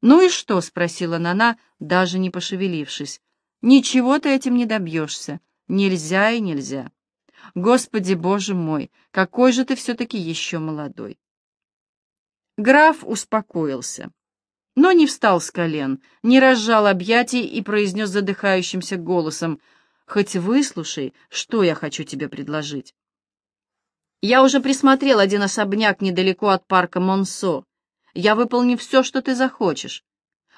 «Ну и что?» — спросила Нана, даже не пошевелившись. «Ничего ты этим не добьешься. Нельзя и нельзя. Господи, Боже мой, какой же ты все-таки еще молодой!» Граф успокоился, но не встал с колен, не разжал объятий и произнес задыхающимся голосом — Хоть выслушай, что я хочу тебе предложить. Я уже присмотрел один особняк недалеко от парка Монсо. Я выполню все, что ты захочешь.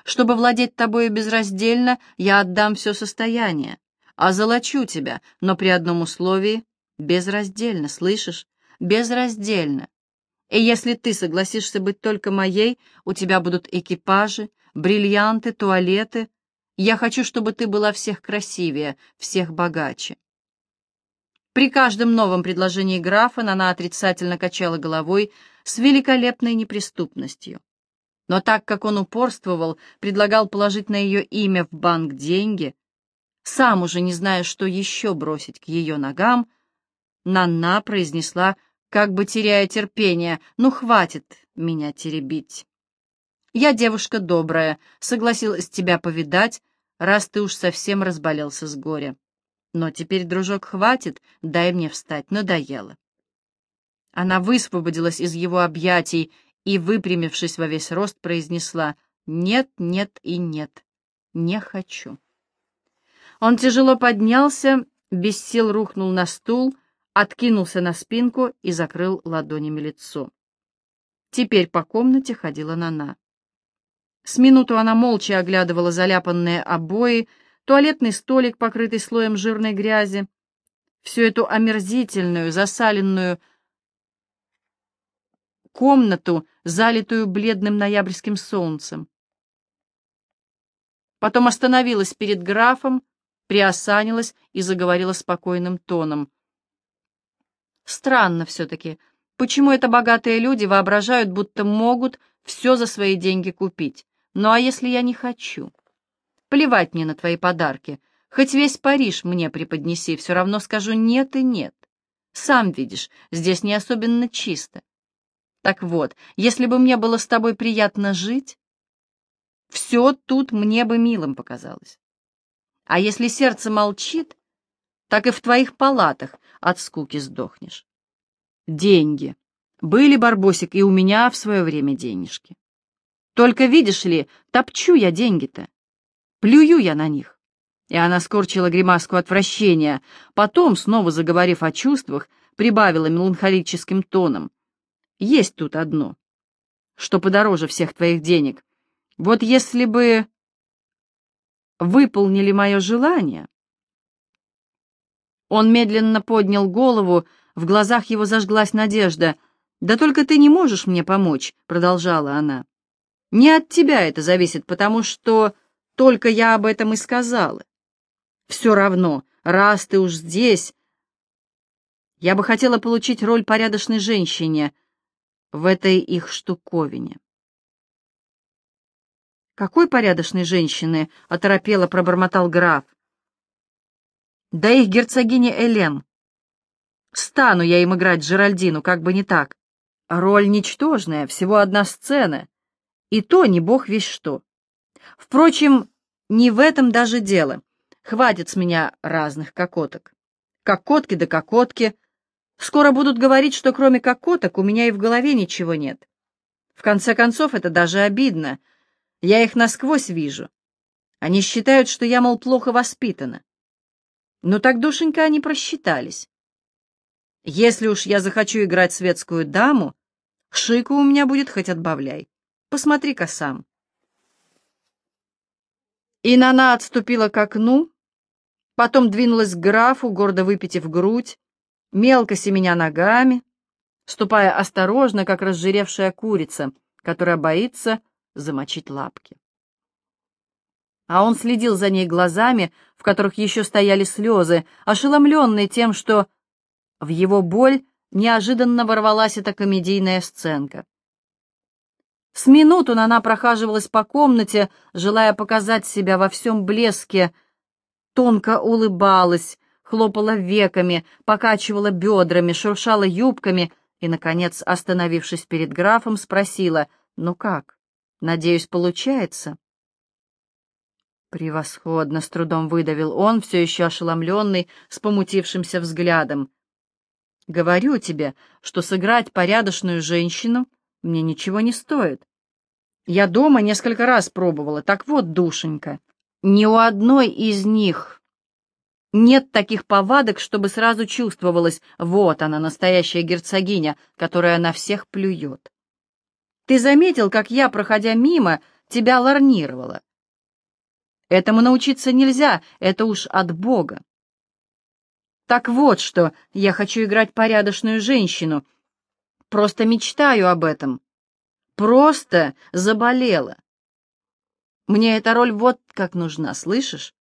Чтобы владеть тобою безраздельно, я отдам все состояние, а золочу тебя, но при одном условии — безраздельно, слышишь? Безраздельно. И если ты согласишься быть только моей, у тебя будут экипажи, бриллианты, туалеты, я хочу, чтобы ты была всех красивее, всех богаче. При каждом новом предложении графа она отрицательно качала головой с великолепной неприступностью. Но так как он упорствовал, предлагал положить на ее имя в банк деньги, сам уже не зная, что еще бросить к ее ногам, Нанна произнесла, как бы теряя терпение, «Ну, хватит меня теребить». Я девушка добрая, согласилась тебя повидать, раз ты уж совсем разболелся с горя. Но теперь, дружок, хватит, дай мне встать, надоело. Она высвободилась из его объятий и, выпрямившись во весь рост, произнесла «Нет, нет и нет, не хочу». Он тяжело поднялся, без сил рухнул на стул, откинулся на спинку и закрыл ладонями лицо. Теперь по комнате ходила Нана. С минуту она молча оглядывала заляпанные обои, туалетный столик, покрытый слоем жирной грязи, всю эту омерзительную, засаленную комнату, залитую бледным ноябрьским солнцем. Потом остановилась перед графом, приосанилась и заговорила спокойным тоном. Странно все-таки, почему это богатые люди воображают, будто могут все за свои деньги купить. Ну а если я не хочу? Плевать мне на твои подарки. Хоть весь Париж мне преподнеси, все равно скажу нет и нет. Сам видишь, здесь не особенно чисто. Так вот, если бы мне было с тобой приятно жить, все тут мне бы милым показалось. А если сердце молчит, так и в твоих палатах от скуки сдохнешь. Деньги. Были, Барбосик, и у меня в свое время денежки. Только, видишь ли, топчу я деньги-то. Плюю я на них. и она скорчила гримаску отвращения. Потом, снова заговорив о чувствах, прибавила меланхолическим тоном. «Есть тут одно, что подороже всех твоих денег. Вот если бы выполнили мое желание...» Он медленно поднял голову, в глазах его зажглась надежда. «Да только ты не можешь мне помочь», — продолжала она. «Не от тебя это зависит, потому что только я об этом и сказала. Все равно, раз ты уж здесь, я бы хотела получить роль порядочной женщине в этой их штуковине». «Какой порядочной женщины?» — оторопело пробормотал граф. «Да их герцогиня Элен. Стану я им играть Джеральдину, как бы не так. Роль ничтожная, всего одна сцена. И то не бог весь что. Впрочем, не в этом даже дело. Хватит с меня разных кокоток. Кокотки да кокотки. Скоро будут говорить, что кроме кокоток у меня и в голове ничего нет. В конце концов, это даже обидно. Я их насквозь вижу. Они считают, что я, мол, плохо воспитана. Но так, душенька, они просчитались. Если уж я захочу играть светскую даму, шику у меня будет хоть отбавляй. Посмотри-ка сам. И Нана отступила к окну, потом двинулась к графу, гордо выпитив грудь, мелко семеня ногами, ступая осторожно, как разжиревшая курица, которая боится замочить лапки. А он следил за ней глазами, в которых еще стояли слезы, ошеломленный тем, что в его боль неожиданно ворвалась эта комедийная сценка. С минуту она прохаживалась по комнате, желая показать себя во всем блеске, тонко улыбалась, хлопала веками, покачивала бедрами, шуршала юбками и, наконец, остановившись перед графом, спросила, «Ну как? Надеюсь, получается?» «Превосходно!» — с трудом выдавил он, все еще ошеломленный, с помутившимся взглядом. Говорю тебе, что сыграть порядочную женщину мне ничего не стоит. Я дома несколько раз пробовала, так вот, душенька, ни у одной из них нет таких повадок, чтобы сразу чувствовалось, вот она, настоящая герцогиня, которая на всех плюет. Ты заметил, как я, проходя мимо, тебя ларнировала? Этому научиться нельзя, это уж от Бога. Так вот что, я хочу играть порядочную женщину. Просто мечтаю об этом. Просто заболела. Мне эта роль вот как нужна, слышишь?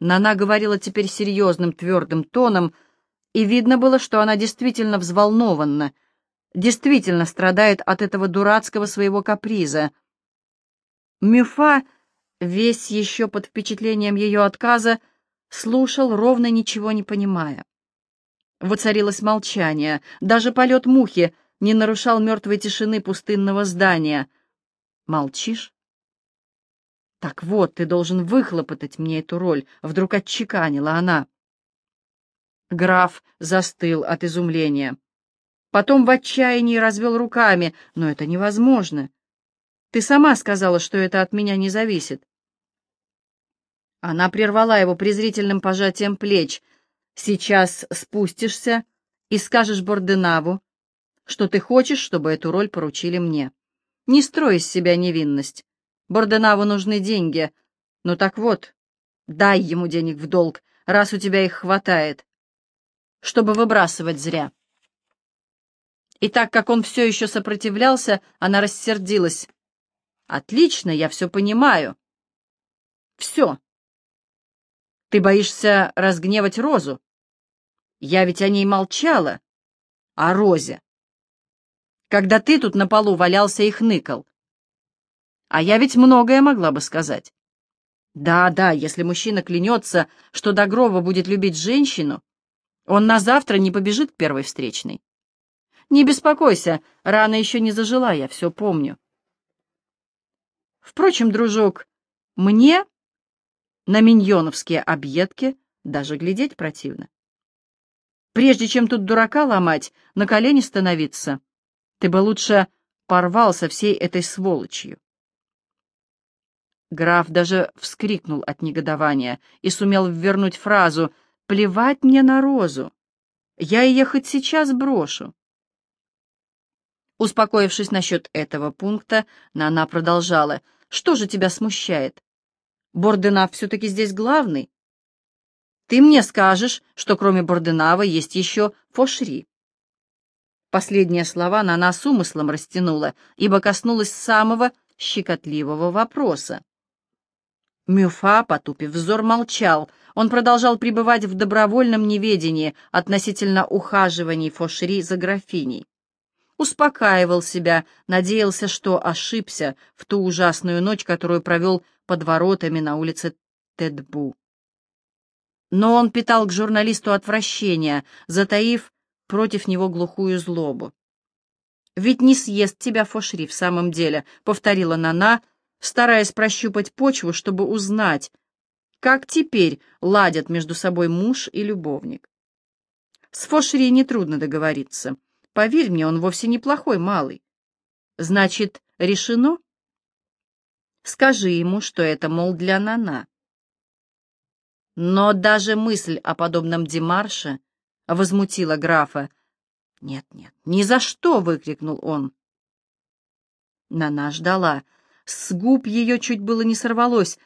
Нана говорила теперь серьезным, твердым тоном, и видно было, что она действительно взволнована, действительно страдает от этого дурацкого своего каприза. Мюфа, весь еще под впечатлением ее отказа, слушал, ровно ничего не понимая. Воцарилось молчание, даже полет мухи не нарушал мертвой тишины пустынного здания. «Молчишь?» «Так вот, ты должен выхлопотать мне эту роль», — вдруг отчеканила она. Граф застыл от изумления. Потом в отчаянии развел руками. «Но это невозможно. Ты сама сказала, что это от меня не зависит. Она прервала его презрительным пожатием плеч. «Сейчас спустишься и скажешь Борденаву, что ты хочешь, чтобы эту роль поручили мне. Не строй из себя невинность. Борденаву нужны деньги. Ну так вот, дай ему денег в долг, раз у тебя их хватает, чтобы выбрасывать зря». И так как он все еще сопротивлялся, она рассердилась. «Отлично, я все понимаю». «Все. Ты боишься разгневать Розу? Я ведь о ней молчала. О Розе. Когда ты тут на полу валялся и хныкал. А я ведь многое могла бы сказать. Да, да, если мужчина клянется, что до гроба будет любить женщину, он на завтра не побежит к первой встречной. Не беспокойся, рана еще не зажила, я все помню. Впрочем, дружок, мне на миньоновские объедки даже глядеть противно. Прежде чем тут дурака ломать, на колени становиться, ты бы лучше порвал со всей этой сволочью. Граф даже вскрикнул от негодования и сумел ввернуть фразу «Плевать мне на розу! Я ее хоть сейчас брошу!» Успокоившись насчет этого пункта, Нана продолжала. «Что же тебя смущает? Борденав все-таки здесь главный. Ты мне скажешь, что кроме Борденава есть еще Фошри». Последние слова Нана с умыслом растянула, ибо коснулась самого щекотливого вопроса. Мюфа, потупив взор, молчал. Он продолжал пребывать в добровольном неведении относительно ухаживаний Фошри за графиней успокаивал себя, надеялся, что ошибся в ту ужасную ночь, которую провел под воротами на улице Тедбу. Но он питал к журналисту отвращение, затаив против него глухую злобу. «Ведь не съест тебя Фошри в самом деле», — повторила Нана, стараясь прощупать почву, чтобы узнать, как теперь ладят между собой муж и любовник. С Фошри нетрудно договориться. Поверь мне, он вовсе неплохой малый. Значит, решено? Скажи ему, что это, мол, для Нана. Но даже мысль о подобном демарше возмутила графа. «Нет, нет, ни за что!» — выкрикнул он. Нана ждала. С губ ее чуть было не сорвалось.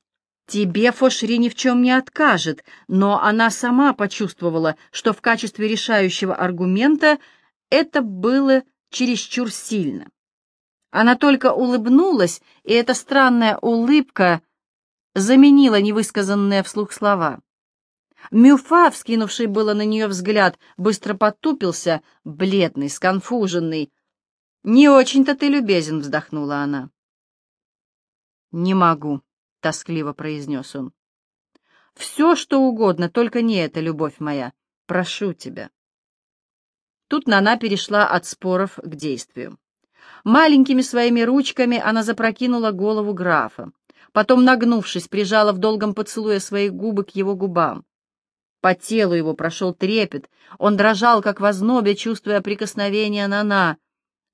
Тебе Фошри ни в чем не откажет, но она сама почувствовала, что в качестве решающего аргумента это было чересчур сильно. Она только улыбнулась, и эта странная улыбка заменила невысказанные вслух слова. Мюфа, вскинувший было на нее взгляд, быстро потупился, бледный, сконфуженный. «Не очень-то ты любезен», — вздохнула она. «Не могу», — тоскливо произнес он. «Все, что угодно, только не это, любовь моя. Прошу тебя». Тут Нана перешла от споров к действию. Маленькими своими ручками она запрокинула голову графа. Потом, нагнувшись, прижала в долгом поцелуе свои губы к его губам. По телу его прошел трепет, он дрожал, как в ознобе, чувствуя прикосновение Нана.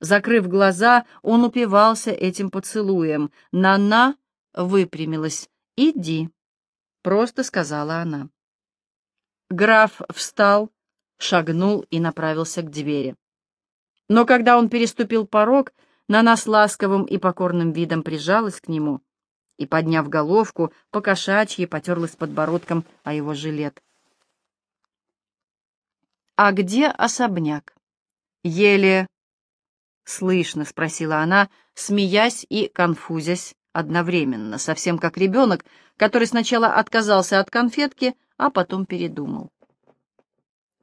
Закрыв глаза, он упивался этим поцелуем. Нана выпрямилась. «Иди», — просто сказала она. Граф встал, шагнул и направился к двери. Но когда он переступил порог, Нана с ласковым и покорным видом прижалась к нему и, подняв головку, покошачьи потерлась подбородком о его жилет. «А где особняк?» «Еле...» «Слышно?» — спросила она, смеясь и конфузясь одновременно, совсем как ребенок, который сначала отказался от конфетки, а потом передумал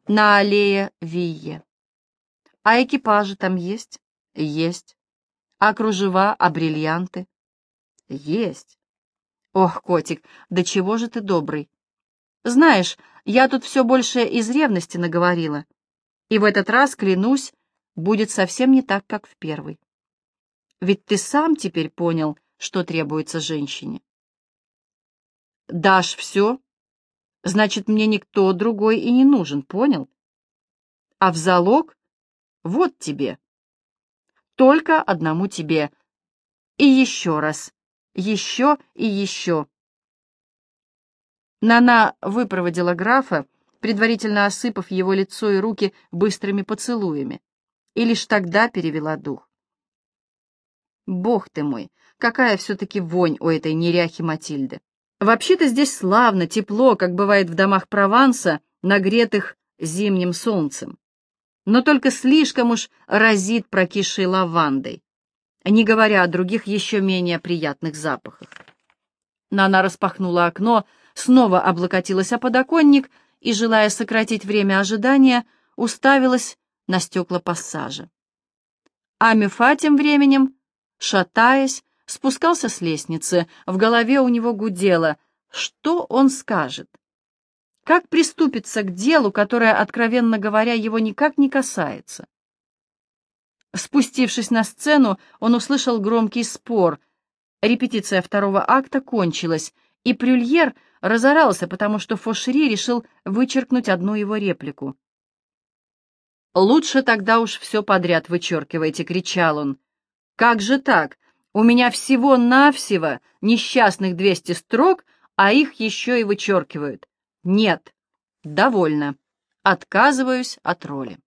на аллее Вие. А экипажи там есть? Есть. А кружева, а бриллианты? Есть. Ох, котик, да чего же ты добрый. Знаешь, я тут все больше из ревности наговорила. И в этот раз, клянусь, будет совсем не так, как в первый. Ведь ты сам теперь понял, что требуется женщине. Дашь все, значит, мне никто другой и не нужен, понял? А в залог вот тебе. Только одному тебе. И еще раз. Еще и еще. Нана выпроводила графа, предварительно осыпав его лицо и руки быстрыми поцелуями, и лишь тогда перевела дух. Бог ты мой, какая все-таки вонь у этой неряхи Матильды. Вообще-то здесь славно, тепло, как бывает в домах Прованса, нагретых зимним солнцем. Но только слишком уж разит прокисшей лавандой, не говоря о других еще менее приятных запахах. Нана распахнула окно, снова облокотилась о подоконник и, желая сократить время ожидания, уставилась на стекла пассажа. А тем временем, шатаясь, спускался с лестницы, в голове у него гудело. Что он скажет? Как приступиться к делу, которое, откровенно говоря, его никак не касается? Спустившись на сцену, он услышал громкий спор. Репетиция второго акта кончилась, и Прюльер разорался, потому что Фошери решил вычеркнуть одну его реплику. «Лучше тогда уж все подряд вычеркивайте», — кричал он. «Как же так? У меня всего-навсего несчастных 200 строк, а их еще и вычеркивают. Нет, довольно. Отказываюсь от роли.